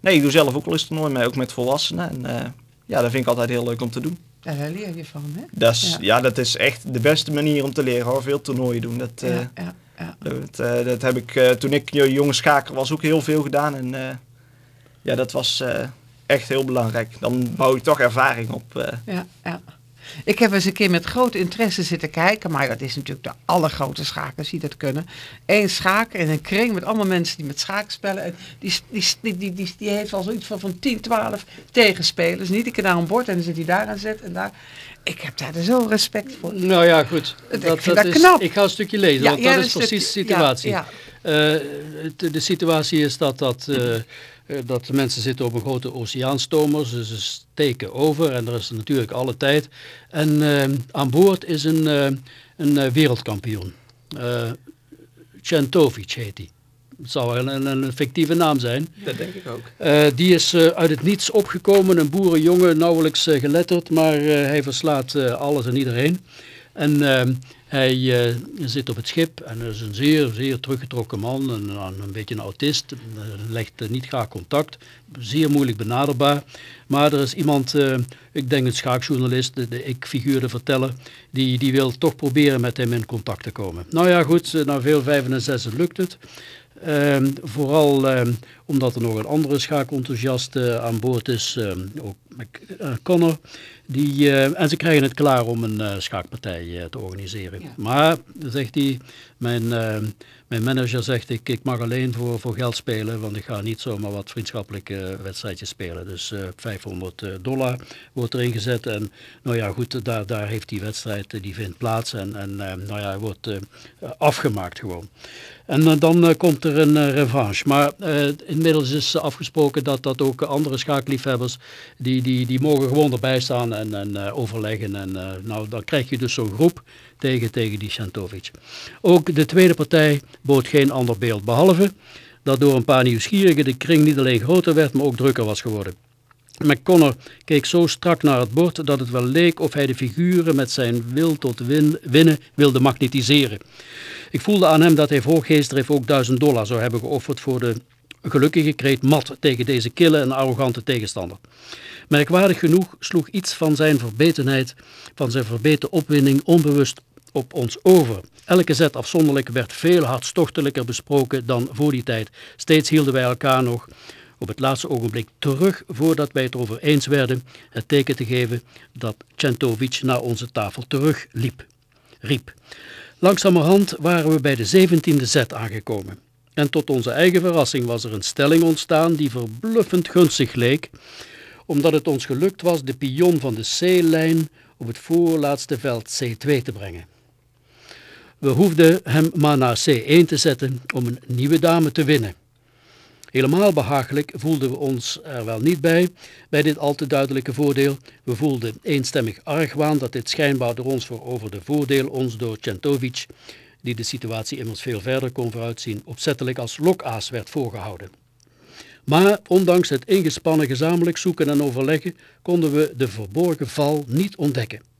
nee, ik doe zelf ook wel eens toernooien mee, ook met volwassenen. En eh, ja, dat vind ik altijd heel leuk om te doen. Ja, daar leer je van, hè? Dat is, Ja. ja. dat is echt de beste manier om te leren hoor. Veel toernooien doen. Dat, ja, ja, ja. dat, dat heb ik toen ik jo- jonge schaker was ook heel veel gedaan. En ja, dat was echt heel belangrijk. Dan bouw je toch ervaring op. ja, ja. Ik heb eens een keer met groot interesse zitten kijken, maar dat is natuurlijk de allergrote schakers die dat kunnen. Eén schaker in een kring met allemaal mensen die met schaken spelen. En die, die, die, die, die, die heeft al zoiets van, van 10, 12 tegenspelers. Niet ik daar aan boord en dan zit hij daar aan zet en daar. Ik heb daar dus zo respect voor. Nou ja, goed. Ik Dat, vind dat dat is, knap. Ik ga een stukje lezen, want dat een is precies de situatie. Ja, de situatie is dat, dat, eh, eh, dat de mensen zitten op een grote oceaanstomer, ze, ze steken over en er is natuurlijk alle tijd. En eh, aan boord is een, eh, een eh, wereldkampioen. Eh Centovic heet hij. Het zou een, een fictieve naam zijn. Dat denk ik ook. Eh, die is eh, uit het niets opgekomen, een boerenjongen, nauwelijks eh, geletterd, maar eh, hij verslaat eh, alles en iedereen. En ehm, hij eh, zit op het schip en is een zeer, zeer teruggetrokken man, een, een beetje een autist, legt eh, niet graag contact, zeer moeilijk benaderbaar. Maar er is iemand, eh, ik denk een schaakjournalist, de, de ik-figuur, de verteller, die, die wil toch proberen met hem in contact te komen. Nou ja goed, na veel vijven en zessen lukt het. Ehm, vooral ehm, omdat er nog een andere schaakenthousiast aan boord is, ehm, ook eh, Connor. Die, eh, en ze krijgen het klaar om een eh, schaakpartij te organiseren. Ja. Maar, zegt hij, mijn, mijn manager zegt ik, ik mag alleen voor, voor geld spelen, want ik ga niet zomaar wat vriendschappelijke eh, wedstrijdjes spelen. Dus eh 500 eh, dollar wordt erin gezet en nou ja goed, daar, daar heeft die wedstrijd, eh, die vindt plaats en, en eh, nou ja, wordt eh, afgemaakt gewoon. En eh, dan eh, komt er een eh, revanche. Maar eh, inmiddels is afgesproken dat, dat ook andere schaakliefhebbers, die, die, die mogen gewoon erbij staan en, en eh, overleggen. En eh, nou, dan krijg je dus zo'n groep tegen, tegen die Santovic. Ook de tweede partij bood geen ander beeld, behalve dat door een paar nieuwsgierigen de kring niet alleen groter werd, maar ook drukker was geworden. McConnor keek zo strak naar het bord dat het wel leek of hij de figuren met zijn wil tot win- winnen wilde magnetiseren. Ik voelde aan hem dat hij voor ook 1000 dollar zou hebben geofferd voor de gelukkige kreet mat tegen deze kille en arrogante tegenstander. Merkwaardig genoeg sloeg iets van zijn verbetenheid, van zijn verbeten opwinding onbewust op ons over. Elke zet afzonderlijk werd veel hartstochtelijker besproken dan voor die tijd. Steeds hielden wij elkaar nog op het laatste ogenblik terug voordat wij het erover eens werden het teken te geven dat Centovic naar onze tafel terugliep. Riep. Langzamerhand waren we bij de zeventiende zet aangekomen. En tot onze eigen verrassing was er een stelling ontstaan die verbluffend gunstig leek, omdat het ons gelukt was de pion van de C-lijn op het voorlaatste veld C2 te brengen. We hoefden hem maar naar C1 te zetten om een nieuwe dame te winnen. Helemaal behagelijk voelden we ons er wel niet bij, bij dit al te duidelijke voordeel. We voelden eenstemmig argwaan dat dit schijnbaar door ons veroverde voordeel ons door Centovic, die de situatie immers veel verder kon vooruitzien, opzettelijk als lokaas werd voorgehouden. Maar ondanks het ingespannen gezamenlijk zoeken en overleggen konden we de verborgen val niet ontdekken.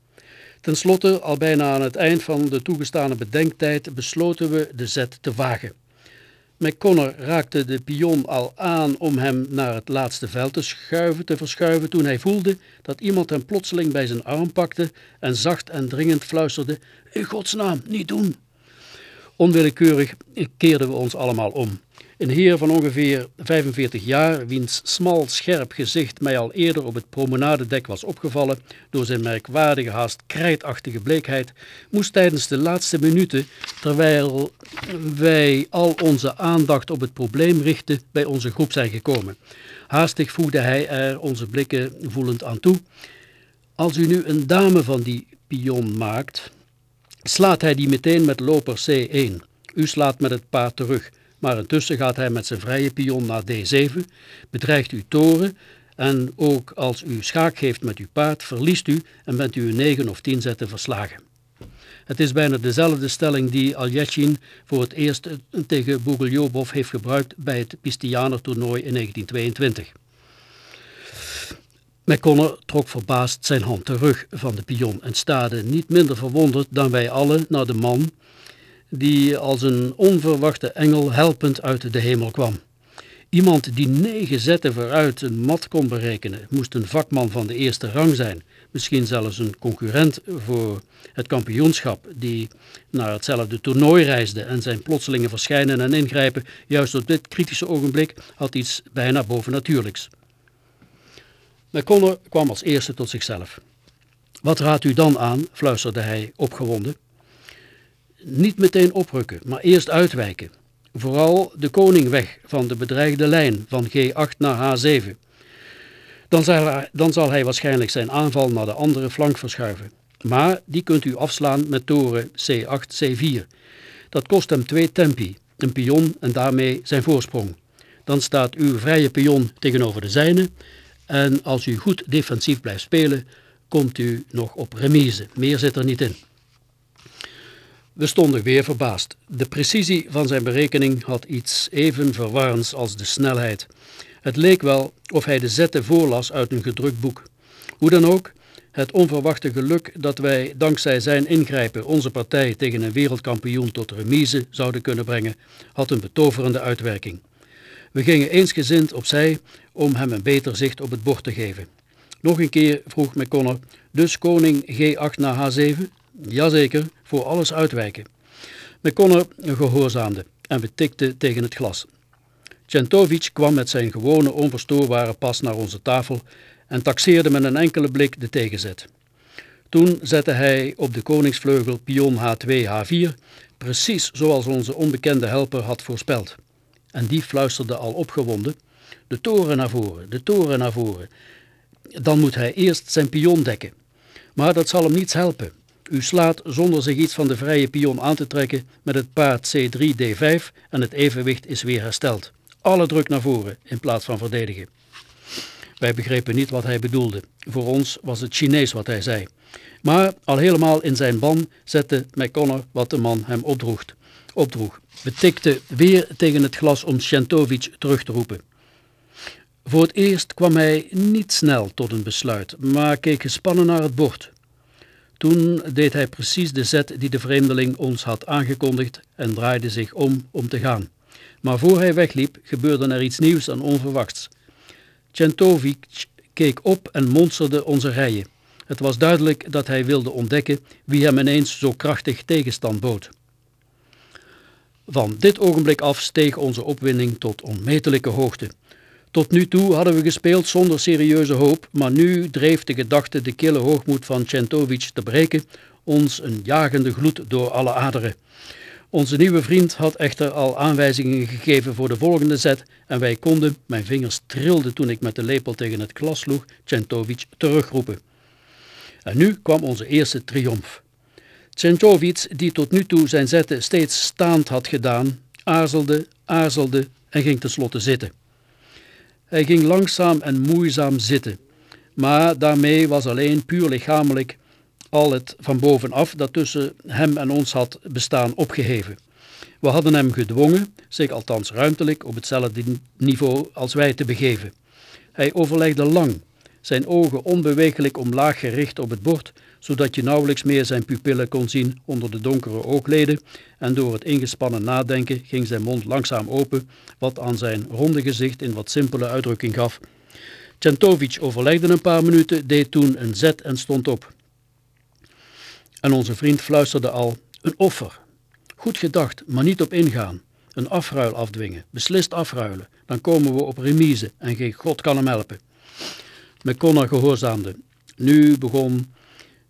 Ten slotte, al bijna aan het eind van de toegestane bedenktijd, besloten we de zet te wagen. McConnor raakte de pion al aan om hem naar het laatste veld te schuiven, te verschuiven, toen hij voelde dat iemand hem plotseling bij zijn arm pakte en zacht en dringend fluisterde, in godsnaam, niet doen. Onwillekeurig keerden we ons allemaal om. Een heer van ongeveer 45 jaar, wiens smal, scherp gezicht mij al eerder op het promenadedek was opgevallen door zijn merkwaardige, haast krijtachtige bleekheid, moest tijdens de laatste minuten, terwijl wij al onze aandacht op het probleem richten, bij onze groep zijn gekomen. Haastig voegde hij er onze blikken voelend aan toe. Als u nu een dame van die pion maakt, slaat hij die meteen met loper C1. U slaat met het paard terug, maar intussen gaat hij met zijn vrije pion naar D7, bedreigt uw toren en ook als u schaak geeft met uw paard, verliest u en bent u een 9 of 10 zetten verslagen. Het is bijna dezelfde stelling die Aljechin voor het eerst tegen Bogoljubov heeft gebruikt bij het Pistianer toernooi in 1922. McConnor trok verbaasd zijn hand terug van de pion en staarde niet minder verwonderd dan wij allen naar de man die als een onverwachte engel helpend uit de hemel kwam. Iemand die negen zetten vooruit een mat kon berekenen, moest een vakman van de eerste rang zijn, misschien zelfs een concurrent voor het kampioenschap, die naar hetzelfde toernooi reisde en zijn plotselinge verschijnen en ingrijpen juist op dit kritische ogenblik had iets bijna bovennatuurlijks. McConnor kwam als eerste tot zichzelf. Wat raadt u dan aan, fluisterde hij opgewonden. Niet meteen oprukken, maar eerst uitwijken. Vooral de koning weg van de bedreigde lijn van G8 naar H7. Dan zal, hij, dan zal hij waarschijnlijk zijn aanval naar de andere flank verschuiven. Maar die kunt u afslaan met toren C8, C4. Dat kost hem twee tempi, een pion en daarmee zijn voorsprong. Dan staat uw vrije pion tegenover de zijne en als u goed defensief blijft spelen, komt u nog op remise. Meer zit er niet in. We stonden weer verbaasd. De precisie van zijn berekening had iets even verwarrends als de snelheid. Het leek wel of hij de zetten voorlas uit een gedrukt boek. Hoe dan ook, het onverwachte geluk dat wij dankzij zijn ingrijpen onze partij tegen een wereldkampioen tot remise zouden kunnen brengen, had een betoverende uitwerking. We gingen eensgezind opzij om hem een beter zicht op het bord te geven. Nog een keer vroeg McConnor, dus koning G8 naar H7? Jazeker, voor alles uitwijken. McConnor gehoorzaamde en we tegen het glas. Centovic kwam met zijn gewone onverstoorbare pas naar onze tafel en taxeerde met een enkele blik de tegenzet. Toen zette hij op de koningsvleugel pion H2, H4, precies zoals onze onbekende helper had voorspeld. En die fluisterde al opgewonden, de toren naar voren, de toren naar voren. Dan moet hij eerst zijn pion dekken. Maar dat zal hem niets helpen. U slaat zonder zich iets van de vrije pion aan te trekken met het paard C3, D5 en het evenwicht is weer hersteld. Alle druk naar voren in plaats van verdedigen. Wij begrepen niet wat hij bedoelde. Voor ons was het Chinees wat hij zei. Maar al helemaal in zijn ban zette McConnor wat de man hem opdroeg. opdroeg. We tikten weer tegen het glas om Shentovic terug te roepen. Voor het eerst kwam hij niet snel tot een besluit, maar keek gespannen naar het bord. Toen deed hij precies de zet die de vreemdeling ons had aangekondigd en draaide zich om om te gaan. Maar voor hij wegliep gebeurde er iets nieuws en onverwachts. Centovic keek op en monsterde onze rijen. Het was duidelijk dat hij wilde ontdekken wie hem ineens zo krachtig tegenstand bood. Van dit ogenblik af steeg onze opwinding tot onmetelijke hoogte. Tot nu toe hadden we gespeeld zonder serieuze hoop, maar nu dreef de gedachte de kille hoogmoed van Centovic te breken, ons een jagende gloed door alle aderen. Onze nieuwe vriend had echter al aanwijzingen gegeven voor de volgende zet en wij konden, mijn vingers trilden toen ik met de lepel tegen het glas sloeg, Centovic terugroepen. En nu kwam onze eerste triomf. Centovic, die tot nu toe zijn zetten steeds staand had gedaan, aarzelde, aarzelde en ging tenslotte zitten. Hij ging langzaam en moeizaam zitten, maar daarmee was alleen puur lichamelijk al het van bovenaf dat tussen hem en ons had bestaan opgeheven. We hadden hem gedwongen zich althans ruimtelijk op hetzelfde niveau als wij te begeven. Hij overlegde lang, zijn ogen onbeweeglijk omlaag gericht op het bord, zodat je nauwelijks meer zijn pupillen kon zien onder de donkere oogleden en door het ingespannen nadenken ging zijn mond langzaam open, wat aan zijn ronde gezicht een wat simpele uitdrukking gaf. Centovic overlegde een paar minuten, deed toen een zet en stond op. En onze vriend fluisterde al, een offer. Goed gedacht, maar niet op ingaan. Een afruil afdwingen, beslist afruilen. Dan komen we op remise en geen god kan hem helpen. McConnor gehoorzaamde. Nu begon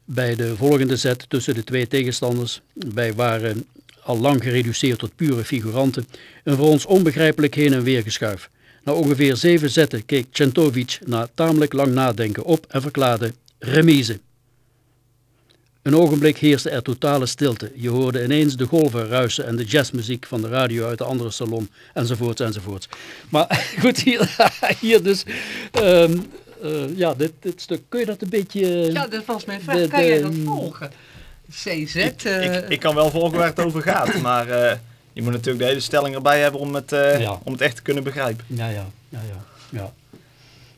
bij de volgende zet tussen de twee tegenstanders. Wij waren al lang gereduceerd tot pure figuranten. Een voor ons onbegrijpelijk heen en weer geschuif. Na ongeveer zeven zetten keek Centovic na tamelijk lang nadenken op en verklaarde remise. Een ogenblik heerste er totale stilte. Je hoorde ineens de golven ruisen en de jazzmuziek van de radio uit de andere salon, enzovoorts, enzovoorts. Maar goed, hier, hier dus, um, uh, ja, dit, dit, stuk, kun je dat een beetje... Ja, dat was mijn vraag. De, kan jij dat volgen? CZ? Ik, uh, ik, ik, kan wel volgen waar het over gaat, maar uh, je moet natuurlijk de hele stelling erbij hebben om het, ja. om het echt te kunnen begrijpen. Ja, ja, ja, ja. ja.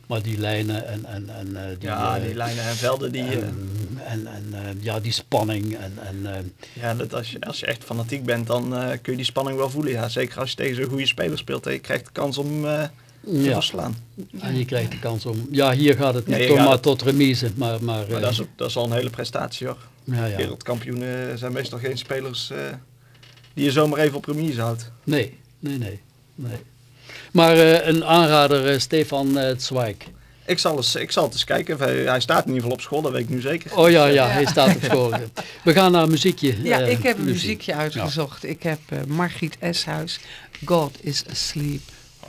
Maar die lijnen en, en, en eh, die, ja, eh, die lijnen en velden, die, eh, en, en, en eh, ja, die spanning en, en eh, ja, dat als, je, als je echt fanatiek bent, dan eh, kun je die spanning wel voelen. Ja. Zeker als je tegen zo'n goede speler speelt je krijgt de kans om eh, te ja, verslaan. en je krijgt de kans om, ja hier gaat het niet maar het- tot remise, maar, maar, Maar eh, dat is, dat is al een hele prestatie hoor. ja, ja. Wereldkampioenen zijn meestal geen spelers eh, die je zomaar even op remise houdt. Nee, nee, nee. nee. Maar eh, een aanrader, eh, Stefan uh, Zweig. Ik zal, eens, ik zal het eens kijken. Hij, hij staat in ieder geval op school, dat weet ik nu zeker. Oh ja, ja, Ja. hij staat op school. We gaan naar een muziekje. Ja, eh, ik heb een Lucie. muziekje uitgezocht. Ik heb eh, Margriet Eshuis, God is Asleep. The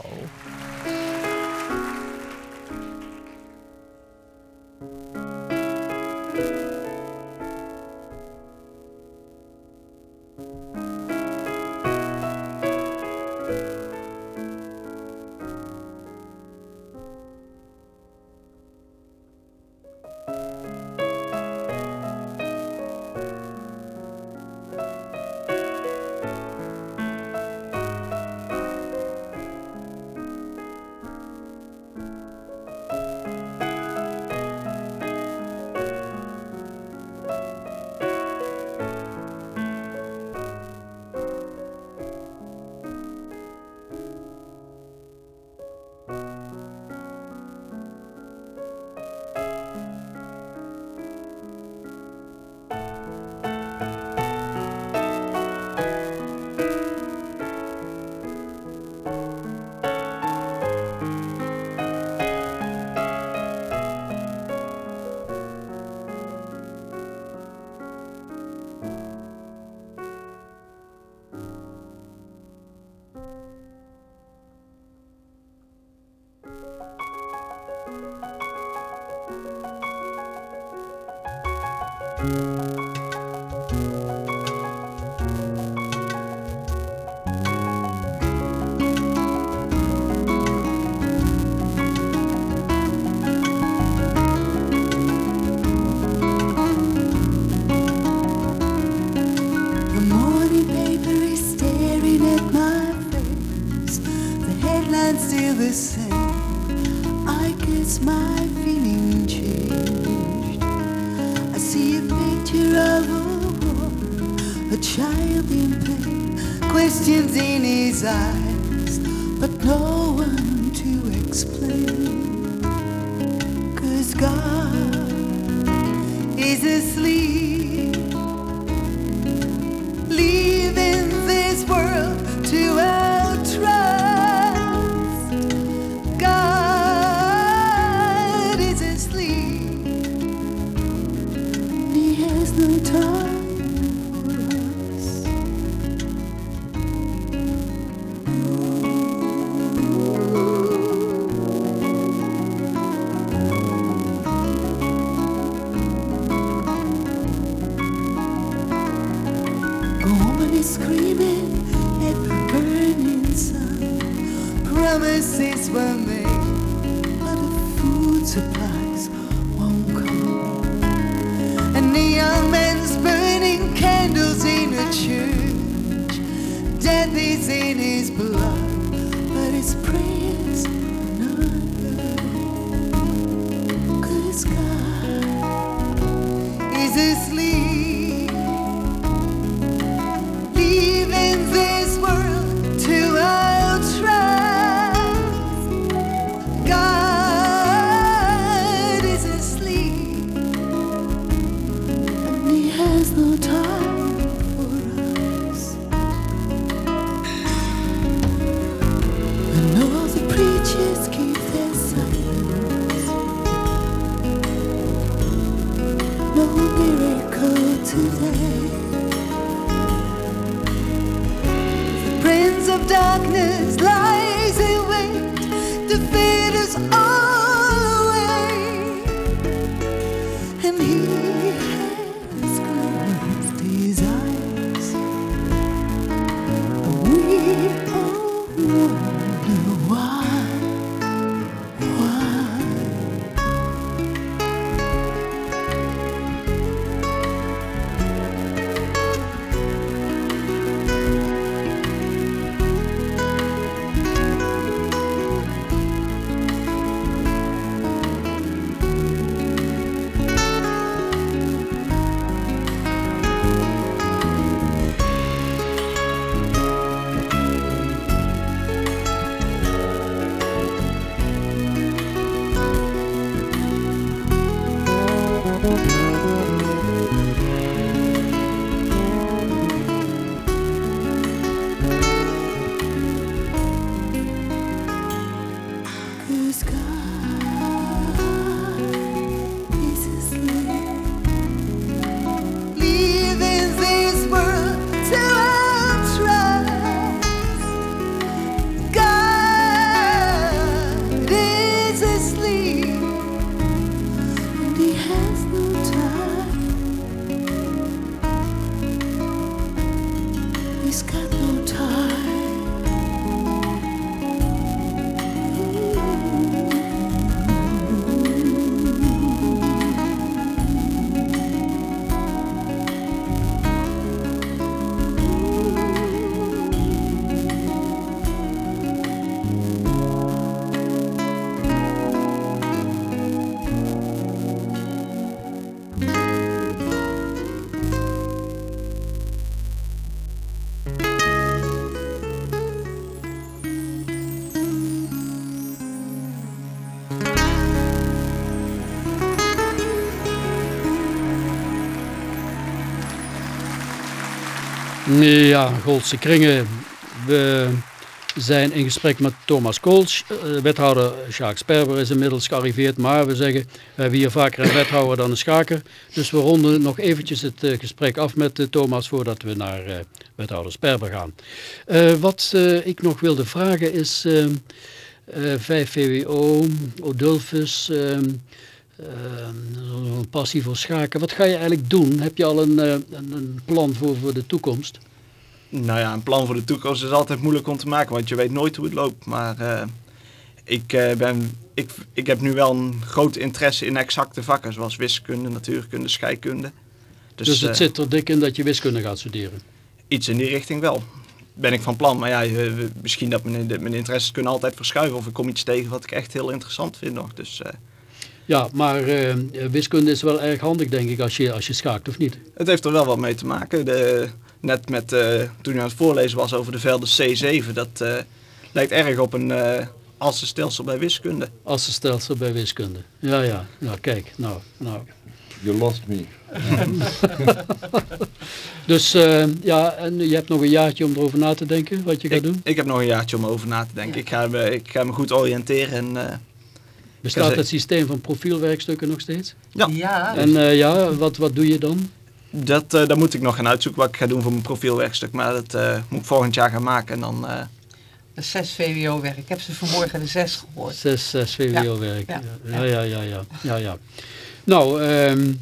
I'll talk. Ja, Goldse Kringen. We zijn in gesprek met Thomas Kools. Eh, Wethouder Jacques Sperber is inmiddels gearriveerd. Maar we zeggen, we hebben hier vaker een wethouder dan een schaker. Dus we ronden nog eventjes het eh, gesprek af met eh, Thomas voordat we naar wethouder Sperber gaan. Wat ik nog wilde vragen is... eh, 5 VWO, Odulfus... ehm, ehm, een passie voor schaken. Wat ga je eigenlijk doen? Heb je al een, eh, een, een plan voor, voor de toekomst? Nou ja, een plan voor de toekomst is altijd moeilijk om te maken, want je weet nooit hoe het loopt. Maar eh, ik, eh, ben, ik, ik heb nu wel een groot interesse in exacte vakken, zoals wiskunde, natuurkunde, scheikunde. Dus, Dus, het zit er dik in dat je wiskunde gaat studeren. iets in die richting wel. Ben ik van plan, maar ja, misschien dat mijn, mijn interesses kunnen altijd verschuiven. Of ik kom iets tegen wat ik echt heel interessant vind nog. Dus Ja, maar eh, wiskunde is wel erg handig denk ik als je, als je schaakt of niet? het heeft er wel wat mee te maken. De, net met, eh, toen je aan het voorlezen was over de velden C7, dat eh, lijkt erg op een eh assenstelsel bij wiskunde. Assenstelsel bij wiskunde. Ja, ja. Nou, kijk. Nou, nou. You lost me. Dus eh, ja, en je hebt nog een jaartje om erover na te denken wat je gaat doen. ik heb nog een jaartje om over na te denken. Ik, ga me, ik ga me goed oriënteren en eh, Bestaat het systeem van profielwerkstukken nog steeds? Ja. Ja, En eh, ja, wat, wat doe je dan? dat, eh, dat moet ik nog gaan uitzoeken wat ik ga doen voor mijn profielwerkstuk. Maar dat eh, moet ik volgend jaar gaan maken en dan... eh, de 6 VWO-werk. Ik heb ze vanmorgen de 6 gehoord. Zes, zes VWO-werk. Ja, Ja, ja, ja, ja, ja, ja. Nou, ehm,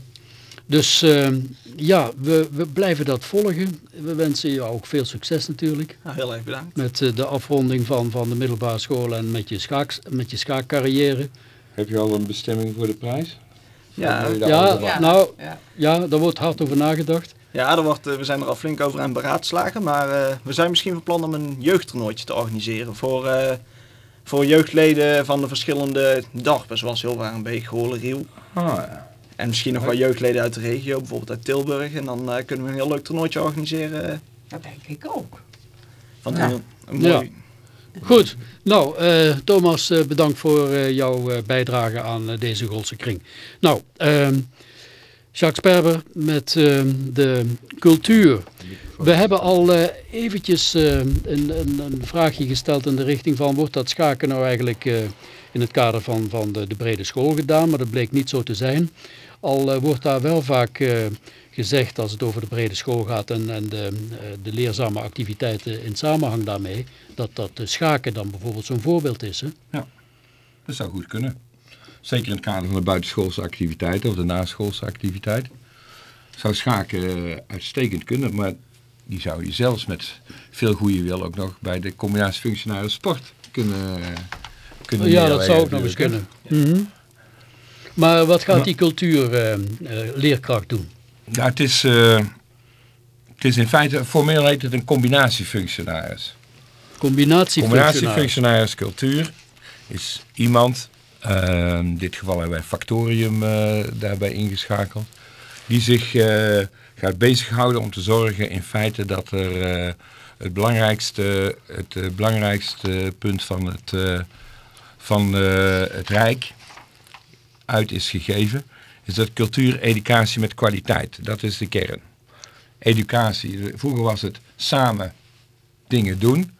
dus ehm, ja, we, we blijven dat volgen. We wensen je ook veel succes natuurlijk. nou, heel erg bedankt. Met de afronding van, van de middelbare school en met je, schaaks, met je schaakcarrière. Heb je al een bestemming voor de prijs? Ja, Ja, nou, Ja. ja, daar wordt hard over nagedacht. Ja, er wordt, eh, we zijn er al flink over aan het beraadslagen. Maar eh, we zijn misschien van plan om een jeugdtoernooitje te organiseren. Voor, eh, voor jeugdleden van de verschillende dorpen. Zoals Hilvarenbeek, Goorlen, Riel. Ah, ja. En misschien nog wel jeugdleden uit de regio. Bijvoorbeeld uit Tilburg. En dan eh, kunnen we een heel leuk toernooitje organiseren. Dat denk ik ook. van Ja. een, een mooi... Goed, nou eh, Thomas, eh, bedankt voor eh, jouw bijdrage aan deze Goldse kring. Nou, ehm, Jacques Sperber met ehm, de cultuur. We hebben al eventjes eh, een, een, een vraagje gesteld in de richting van, wordt dat schaken nou eigenlijk in het kader van, van de, de brede school gedaan? Maar dat bleek niet zo te zijn. Al wordt daar wel vaak gezegd als het over de brede school gaat en, en de, eh, de leerzame activiteiten in samenhang daarmee, dat dat de schaken dan bijvoorbeeld zo'n voorbeeld is. Hè? Dat zou goed kunnen. Zeker in het kader van de buitenschoolse activiteiten of de naschoolse activiteit. Zou schaken eh, uitstekend kunnen, maar die zou je zelfs met veel goede wil ook nog bij de combinatie functionale sport kunnen, eh, kunnen ja, dat zou ook nog eens kunnen. Mhm. Maar wat gaat die cultuurleerkracht doen? Ja, het is, eh, het is in feite, formeel heet het een combinatiefunctionaris. Combinatiefunctionaris. Combinatiefunctionaris cultuur is iemand, eh, in dit geval hebben wij Factorium eh, daarbij ingeschakeld, die zich eh, gaat bezighouden om te zorgen in feite dat er het, belangrijkste, het belangrijkste punt van het, van, het Rijk uit is gegeven, is dat cultuur, educatie met kwaliteit. Dat is de kern. Educatie, vroeger was het samen dingen doen.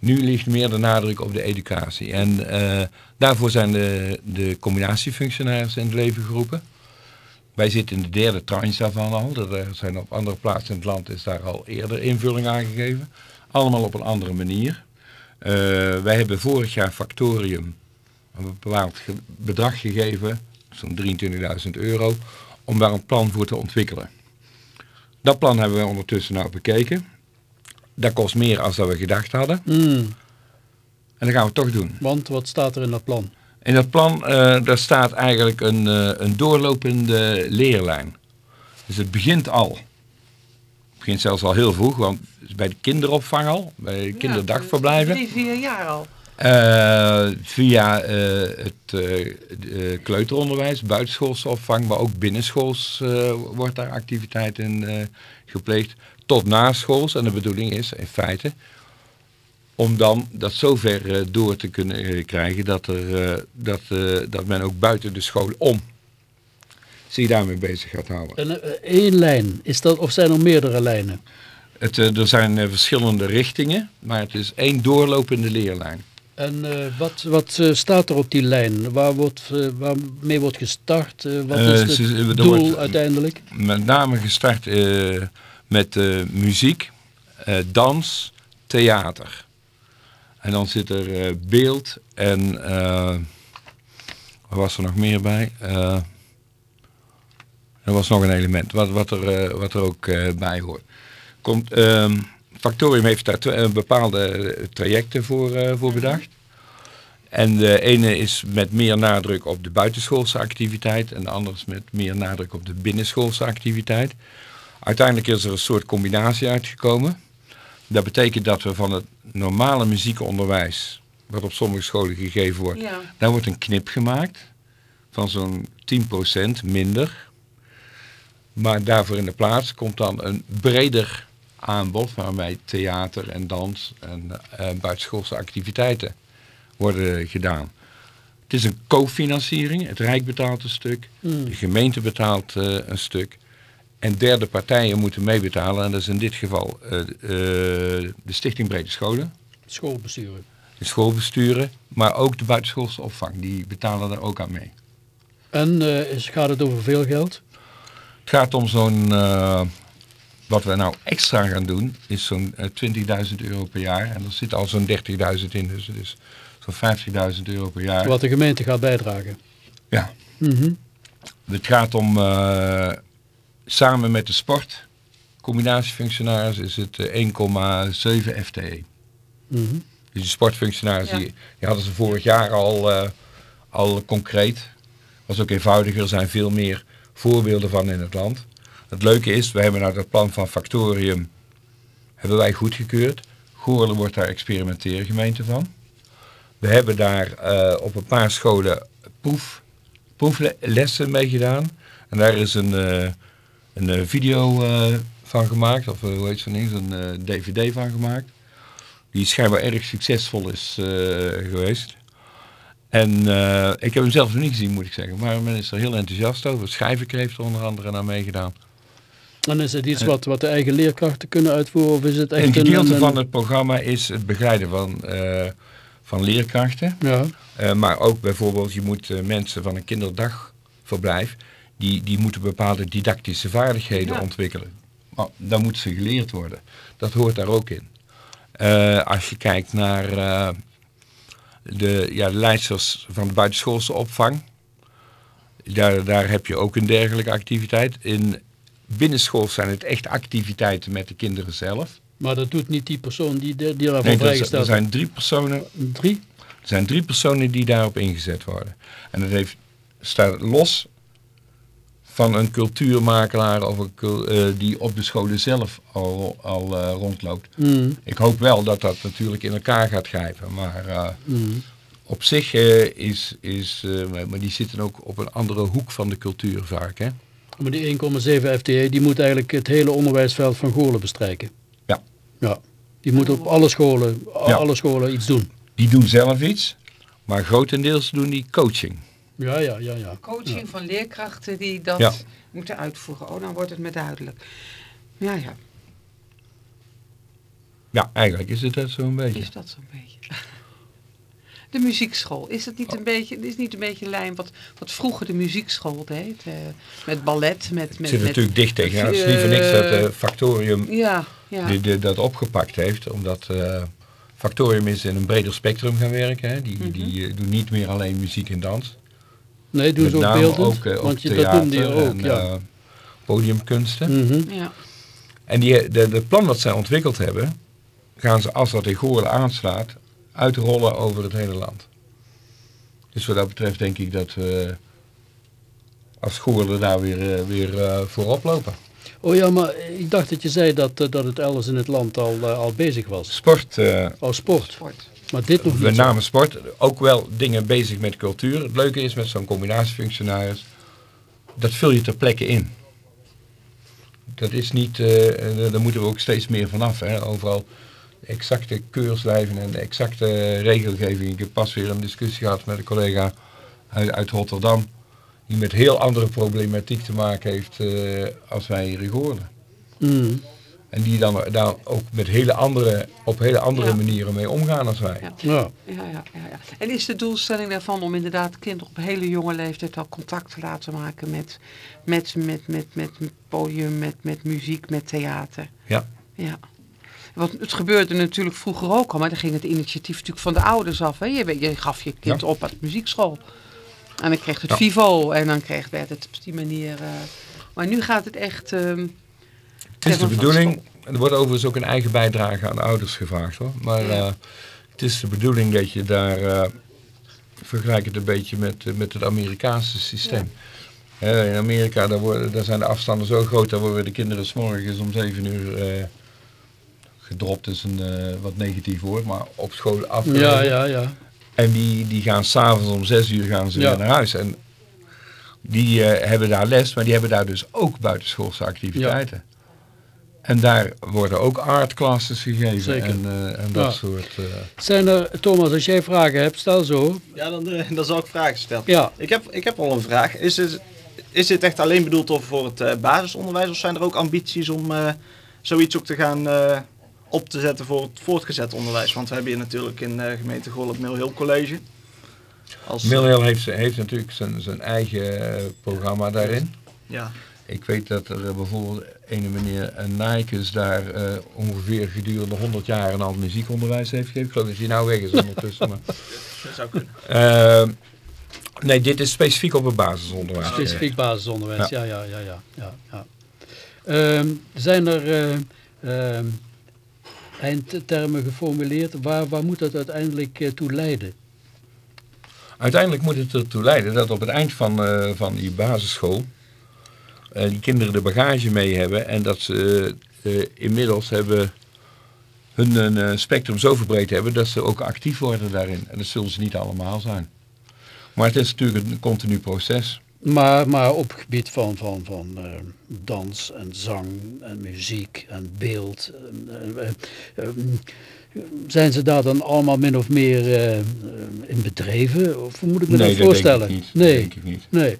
Nu ligt meer de nadruk op de educatie. En eh, daarvoor zijn de, de combinatiefunctionarissen in het leven geroepen. Wij zitten in de derde tranche daarvan al. Er zijn op andere plaatsen in het land is daar al eerder invulling aangegeven. Allemaal op een andere manier. Eh, wij hebben vorig jaar Factorium een bepaald bedrag gegeven, zo'n 23.000 euro, om daar een plan voor te ontwikkelen. Dat plan hebben we ondertussen nou bekeken. Dat kost meer als dat we gedacht hadden. Hmm, En dat gaan we toch doen. want wat staat er in dat plan? In dat plan eh, daar staat eigenlijk een, eh, een doorlopende leerlijn. Dus het begint al. Het begint zelfs al heel vroeg, want het is bij de kinderopvang al, bij de kinderdagverblijven. Drie, vier jaar al. Eh, via eh, het eh, kleuteronderwijs, buitenschoolse opvang, maar ook binnenschools wordt daar activiteit in gepleegd. Tot naschools. En de bedoeling is in feite om dan dat zover door te kunnen krijgen dat, er, dat, dat men ook buiten de school om zich daarmee bezig gaat houden. En, één lijn, is dat, of zijn er meerdere lijnen? Het, er zijn verschillende richtingen, maar het is één doorlopende leerlijn. En eh, wat, wat eh, staat er op die lijn? Waar wordt, eh, waarmee wordt gestart? Wat is het ze- doel wordt- uiteindelijk? met name gestart met muziek, dans, theater. En dan zit er beeld en eh wat was er nog meer bij? Er was nog een element wat, wat, er, wat er ook bij hoort. Komt, ehm, Factorium heeft daar eh, bepaalde trajecten voor, eh, voor bedacht. En de ene is met meer nadruk op de buitenschoolse activiteit en de andere is met meer nadruk op de binnenschoolse activiteit. Uiteindelijk is er een soort combinatie uitgekomen. Dat betekent dat we van het normale muziekonderwijs, wat op sommige scholen gegeven wordt, Ja. daar wordt een knip gemaakt van zo'n 10% minder. Maar daarvoor in de plaats komt dan een breder aanbod waarbij theater en dans en eh, buitenschoolse activiteiten worden gedaan. Het is een cofinanciering. Het Rijk betaalt een stuk, Hmm. de gemeente betaalt eh, een stuk. En derde partijen moeten meebetalen. En dat is in dit geval eh, de Stichting Brede Scholen, Schoolbesturen. de schoolbesturen, maar ook de buitenschoolse opvang. Die betalen er ook aan mee. En is, gaat het over veel geld? Het gaat om zo'n, wat we nou extra gaan doen, is zo'n eh, 20.000 euro per jaar. En er zit al zo'n 30.000 in, dus het is zo'n 50.000 euro per jaar. Wat de gemeente gaat bijdragen. Ja. Mhm. Het gaat om, eh, samen met de sport, combinatiefunctionaris, is het eh, 1,7 FTE. Mhm. Dus die sportfunctionaris, Ja. die, die hadden ze vorig jaar al, eh, al concreet. Was ook eenvoudiger, er zijn veel meer voorbeelden van in het land. Het leuke is, we hebben nou dat plan van Factorium, hebben wij goedgekeurd. Goorlen wordt daar experimenteren gemeente van. We hebben daar eh, op een paar scholen proef, proeflessen mee gedaan. En daar is een, eh, een eh, video van gemaakt, of hoe heet zo'n ding, zo'n eh, dvd van gemaakt. Die schijnbaar erg succesvol is geweest. En ik heb hem zelf nog niet gezien, moet ik zeggen. Maar men is er heel enthousiast over. Schrijver heeft er onder andere naar meegedaan. En is het iets wat, wat de eigen leerkrachten kunnen uitvoeren? Of is het echt Een gedeelte een- van het programma is het begeleiden van, eh, van leerkrachten. Ja, Eh, maar ook bijvoorbeeld, je moet eh, mensen van een kinderdagverblijf, die, die moeten bepaalde didactische vaardigheden Ja. ontwikkelen. Maar dan moeten ze geleerd worden. Dat hoort daar ook in. Eh, als je kijkt naar eh, de, ja, de leidsters van de buitenschoolse opvang, daar, daar heb je ook een dergelijke activiteit. In binnenschool zijn het echt activiteiten met de kinderen zelf. maar dat doet niet die persoon die, die daarvoor Nee, dat, er vrijgesteld zijn drie personen. Drie? er zijn drie personen die daarop ingezet worden. En dat heeft, staat los van een cultuurmakelaar of een, eh, die op de scholen zelf al, al eh, rondloopt. Mm, Ik hoop wel dat dat natuurlijk in elkaar gaat grijpen. Maar eh, mm. op zich is, is maar die zitten ook op een andere hoek van de cultuur vaak. Hè? Maar die 1,7 FTE, die moet eigenlijk het hele onderwijsveld van Goorlen bestrijken. Ja. Ja. Die moet op alle scholen, Ja. alle scholen iets doen. Die doen zelf iets, maar grotendeels doen die coaching. Ja, ja, ja, ja. Coaching van leerkrachten die dat Ja. moeten uitvoeren. Oh, dan wordt het me duidelijk. Ja, ja. Ja, eigenlijk is het dat zo'n beetje. Is dat zo'n beetje? De muziekschool, is het niet een beetje, is niet een beetje lijn wat, wat vroeger de muziekschool deed? eh, met ballet, met... Het met, zit met natuurlijk dicht tegen. Ja, het is niet voor niks dat eh, Factorium Ja, ja. die, die dat opgepakt heeft. Omdat eh, Factorium is in een breder spectrum gaan werken. Hè. Die, Mhm. die eh, doen niet meer alleen muziek en dans. Nee, doen ze ook beeldend? ook, ook want je, dat theater noemde je ook, en ja. podiumkunsten. Mhm. ja. En die, de, de plan wat zij ontwikkeld hebben, gaan ze als dat in Goorlen aanslaat, uitrollen over het hele land. Dus wat dat betreft denk ik dat we als Goorlen daar weer, eh, weer eh, voorop lopen. Oh ja, maar ik dacht dat je zei dat, eh, dat het elders in het land al, eh, al bezig was. Sport, eh, Als sport. Sport. Maar dit nog met niet. zo. name sport, ook wel dingen bezig met cultuur. Het leuke is met zo'n combinatiefunctionaris, dat vul je ter plekke in. Dat is niet, eh, eh, daar moeten we ook steeds meer vanaf. Hè. Overal exacte keurslijven en exacte regelgeving. Ik heb pas weer een discussie gehad met een collega uit, uit Rotterdam, die met heel andere problematiek te maken heeft eh, als wij hier in Goorlen. Mhm. En die dan daar ook met hele andere, op hele andere Ja. manieren mee omgaan als wij. Ja. Ja. Ja, ja, ja, ja. En is de doelstelling daarvan om inderdaad kinderen op hele jonge leeftijd al contact te laten maken met, met, met, met, met, met podium, met, met muziek, met theater? Ja. Ja. Want het gebeurde natuurlijk vroeger ook al, maar dan ging het initiatief natuurlijk van de ouders af. Hè? Je, je gaf je kind Ja. op aan de muziekschool. En dan kreeg het Ja. Vivo en dan kreeg, werd het op die manier... eh, maar nu gaat het echt... ehm, Het is de bedoeling, er wordt overigens ook een eigen bijdrage aan de ouders gevraagd hoor. Maar eh, het is de bedoeling dat je daar, eh vergelijk het een beetje met, met het Amerikaanse systeem. In Amerika daar, worden, daar zijn de afstanden zo groot, daar worden de kinderen s'morgens om 7 uur eh, gedropt, is een eh, wat negatief woord, maar op school af. ja, ja, ja. En die, die gaan s'avonds om 6 uur gaan ze Ja. weer naar huis. En die eh, hebben daar les, maar die hebben daar dus ook buitenschoolse activiteiten. En daar worden ook art classes gegeven Zeker. en, eh, en dat Ja. soort... eh, Zijn er, Thomas, als jij vragen hebt, stel zo. Ja, dan, dan zal ik vragen stellen. Ja, Ik heb, ik heb wel een vraag. Is, het, is dit echt alleen bedoeld voor het eh, basisonderwijs of zijn er ook ambities om eh, zoiets ook te gaan eh, op te zetten voor het voortgezet onderwijs? Want we hebben hier natuurlijk in eh gemeente Goorlen het Mill Hill College. Als, Mill Hill heeft, heeft natuurlijk zijn, zijn eigen eh, programma daarin. ja, Ik weet dat er eh, bijvoorbeeld ene meneer Nijkes daar eh, ongeveer gedurende 100 jaar een al muziekonderwijs heeft gegeven. Ik geloof dat hij nou weg is ondertussen. maar, dat zou kunnen. eh, nee, dit is specifiek op het basisonderwijs. specifiek basisonderwijs. Ja, ja, ja, ja. ja, ja. Ehm, zijn er eh, ehm, eindtermen geformuleerd? Waar, waar moet dat uiteindelijk eh, toe leiden? Uiteindelijk moet het ertoe leiden dat op het eind van, eh, van die basisschool eh, die kinderen de bagage mee hebben en dat ze inmiddels hebben hun spectrum zo verbreed hebben dat ze ook actief worden daarin. En dat zullen ze niet allemaal zijn. Maar het is natuurlijk een continu proces. Maar, maar op het gebied van, van, van eh, dans en zang en muziek en beeld. eh, eh, zijn ze daar dan allemaal min of meer in bedreven? Of moet ik me dat dat voorstellen? denk ik niet. Dat Nee, denk ik niet. nee.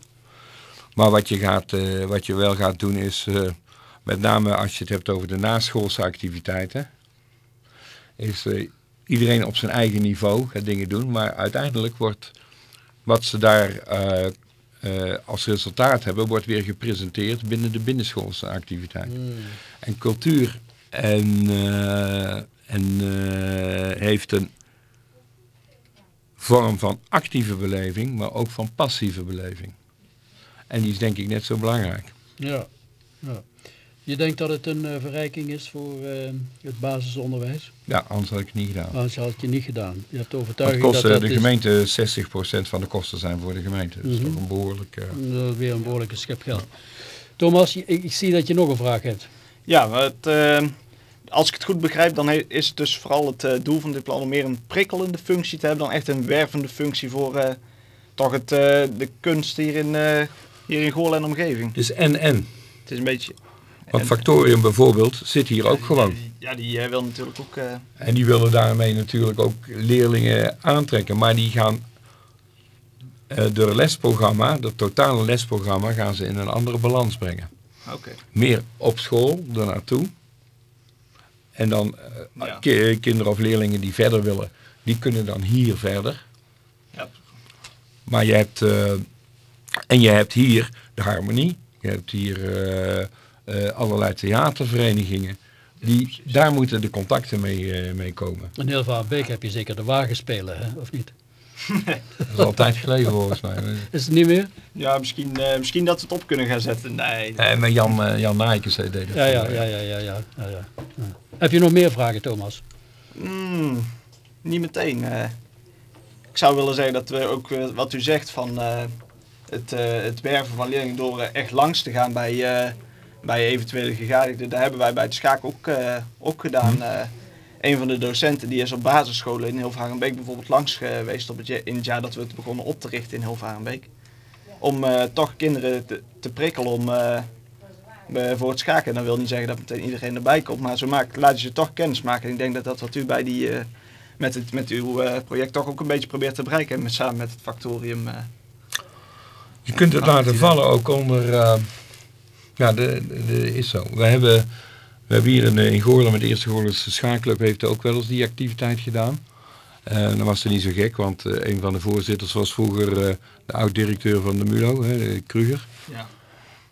Maar wat je, gaat, wat je wel gaat doen is, met name als je het hebt over de naschoolse activiteiten, is iedereen op zijn eigen niveau gaat dingen doen, maar uiteindelijk wordt wat ze daar eh, als resultaat hebben, wordt weer gepresenteerd binnen de binnenschoolse activiteit. En cultuur en, eh, en, eh, heeft een vorm van actieve beleving, maar ook van passieve beleving. En die is denk ik net zo belangrijk. Ja, ja. Je denkt dat het een eh, verrijking is voor eh, het basisonderwijs? Ja, anders had ik het niet gedaan. Anders had je niet gedaan. Je hebt de overtuiging kosten, dat dat de is, gemeente, 60% van de kosten zijn voor de gemeente. Dat is Mhm. toch een behoorlijk... eh, dat is weer een behoorlijke schep geld. Thomas, ik, ik zie dat je nog een vraag hebt. Ja, het, eh, als ik het goed begrijp, dan is het dus vooral het eh, doel van dit plan om meer een prikkelende functie te hebben dan echt een wervende functie voor eh, toch het, eh, de kunst hier in, eh hier in en omgeving. Dus en en. Het is een beetje... Want Factorium bijvoorbeeld zit hier ook gewoon. Ja, die eh, wil natuurlijk ook... eh, En die willen daarmee natuurlijk ook leerlingen aantrekken. Maar die gaan eh, door het lesprogramma, het totale lesprogramma, gaan ze in een andere balans brengen. Oké. Meer op school, naartoe. En dan Ja. ki- kinderen of leerlingen die verder willen, die kunnen dan hier verder. Ja. Maar je hebt, en je hebt hier de harmonie. Je hebt hier eh, allerlei theaterverenigingen. Die, daar moeten de contacten mee, eh, mee komen. In Hilvarenbeek heb je zeker de wagenspelen, hè? of niet? Dat is altijd geleden volgens mij. Is het niet meer? Ja, misschien, eh, misschien dat we het op kunnen gaan zetten. Nee. Eh, maar Jan, eh, Jan Nijkens deed dat. Ja, ja, ja, ja, ja, ja, ja. Heb je nog meer vragen, Thomas? Mm, niet meteen. eh. ik zou willen zeggen dat we ook wat u zegt van eh, het, eh, het werven van leerlingen door echt langs te gaan bij, eh, bij eventuele gegadigden. Dat hebben wij bij het schaak ook, eh, ook gedaan. Eh, een van de docenten die is op basisscholen in Hilvarenbeek bijvoorbeeld langs geweest op het, in het jaar dat we het begonnen op te richten in Hilvarenbeek. Om eh, toch kinderen te, te prikkelen om, voor het schaken. En dat wil niet zeggen dat meteen iedereen erbij komt, maar zo maak, laat je ze toch kennis maken. En ik denk dat dat wat u bij die, eh, met, het, met uw eh, project toch ook een beetje probeert te bereiken. Met, samen met het factorium. eh. Je kunt het laten vallen ook onder. Eh, ja, de, de, de- is zo. We hebben, we hebben hier in, eh, in Goorlen, met de eerste Goorlense schaakclub, heeft ook wel eens die activiteit gedaan. En dan was het niet zo gek, want eh, een van de voorzitters was vroeger eh, de oud-directeur van de MULO, hè, de Kruger. Ja.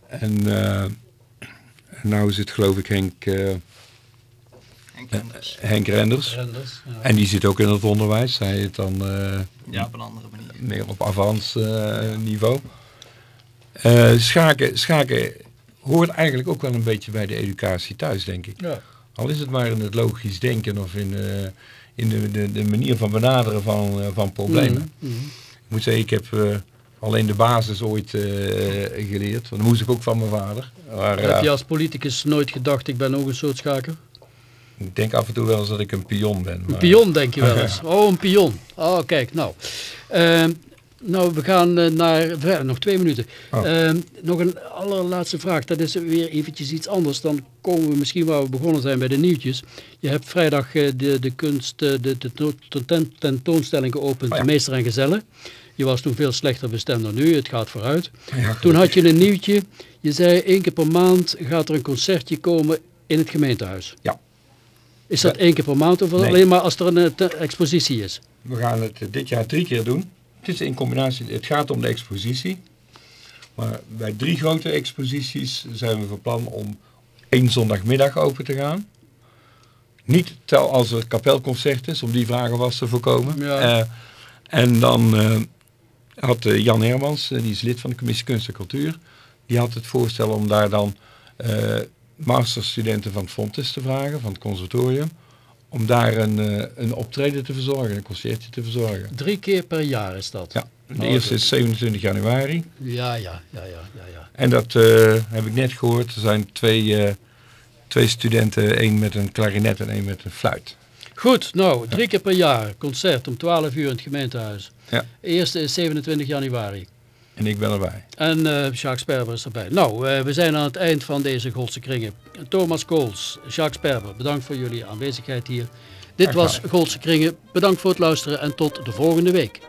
En eh nou is het geloof ik Henk, eh. Henk Renders. Renders. Ja. En die zit ook in het onderwijs. Hij het dan eh, Ja, op een andere manier. meer op avans eh, niveau. Eh, schaken, schaken hoort eigenlijk ook wel een beetje bij de educatie thuis, denk ik. Ja. Al is het maar in het logisch denken of in, eh, in de, de, de manier van benaderen van, eh, van problemen. Mhm, mhm. Ik moet zeggen, ik heb eh, alleen de basis ooit geleerd. Want dat moest ik ook van mijn vader. Maar, Heb je als politicus nooit gedacht, ik ben ook een soort schaker? ik denk af en toe wel eens dat ik een pion ben. Een pion denk je wel eens. Oh, een pion. Oh, kijk, nou. Nou, we gaan eh, naar, nog twee minuten. Oh. Ehm, nog een allerlaatste vraag. Dat is weer eventjes iets anders. Dan komen we misschien waar we begonnen zijn bij de nieuwtjes. Je hebt vrijdag eh, de, de kunst, eh, de, de to- ten- tentoonstelling geopend, Oh ja. Meester en Gezellen. Je was toen veel slechter bestemd dan nu. Het gaat vooruit. Ja, Toen had je een nieuwtje. Je zei één keer per maand gaat er een concertje komen in het gemeentehuis. Ja. Is dat één keer per maand of Nee. alleen maar als er een expositie is? We gaan het dit jaar drie keer doen. Het is in combinatie, het gaat om de expositie. Maar bij drie grote exposities zijn we van plan om één zondagmiddag open te gaan. Niet tel als er kapelconcert is, om die vragen was te voorkomen. Ja. Eh, en dan eh, had eh, Jan Hermans, die is lid van de commissie Kunst en Cultuur, die had het voorstel om daar dan masterstudenten van Fontes te vragen, van het conservatorium, om daar een, eh, een optreden te verzorgen, een concertje te verzorgen. Drie keer per jaar is dat. Ja, de Oh, eerste is 27 januari. Ja, ja, ja, ja, ja. ja. En dat eh, heb ik net gehoord. Er zijn twee, eh, twee studenten, één met een klarinet en één met een fluit. Goed, nou, drie keer per jaar. Concert om 12 uur in het gemeentehuis. Ja. Eerste is 27 januari. En ik ben erbij. En eh Jacques Sperber is erbij. Nou, eh, we zijn aan het eind van deze Golse kringen. Thomas Kools, Jacques Sperber, bedankt voor jullie aanwezigheid hier. Dit was. Golse kringen. Bedankt voor het luisteren en tot de volgende week.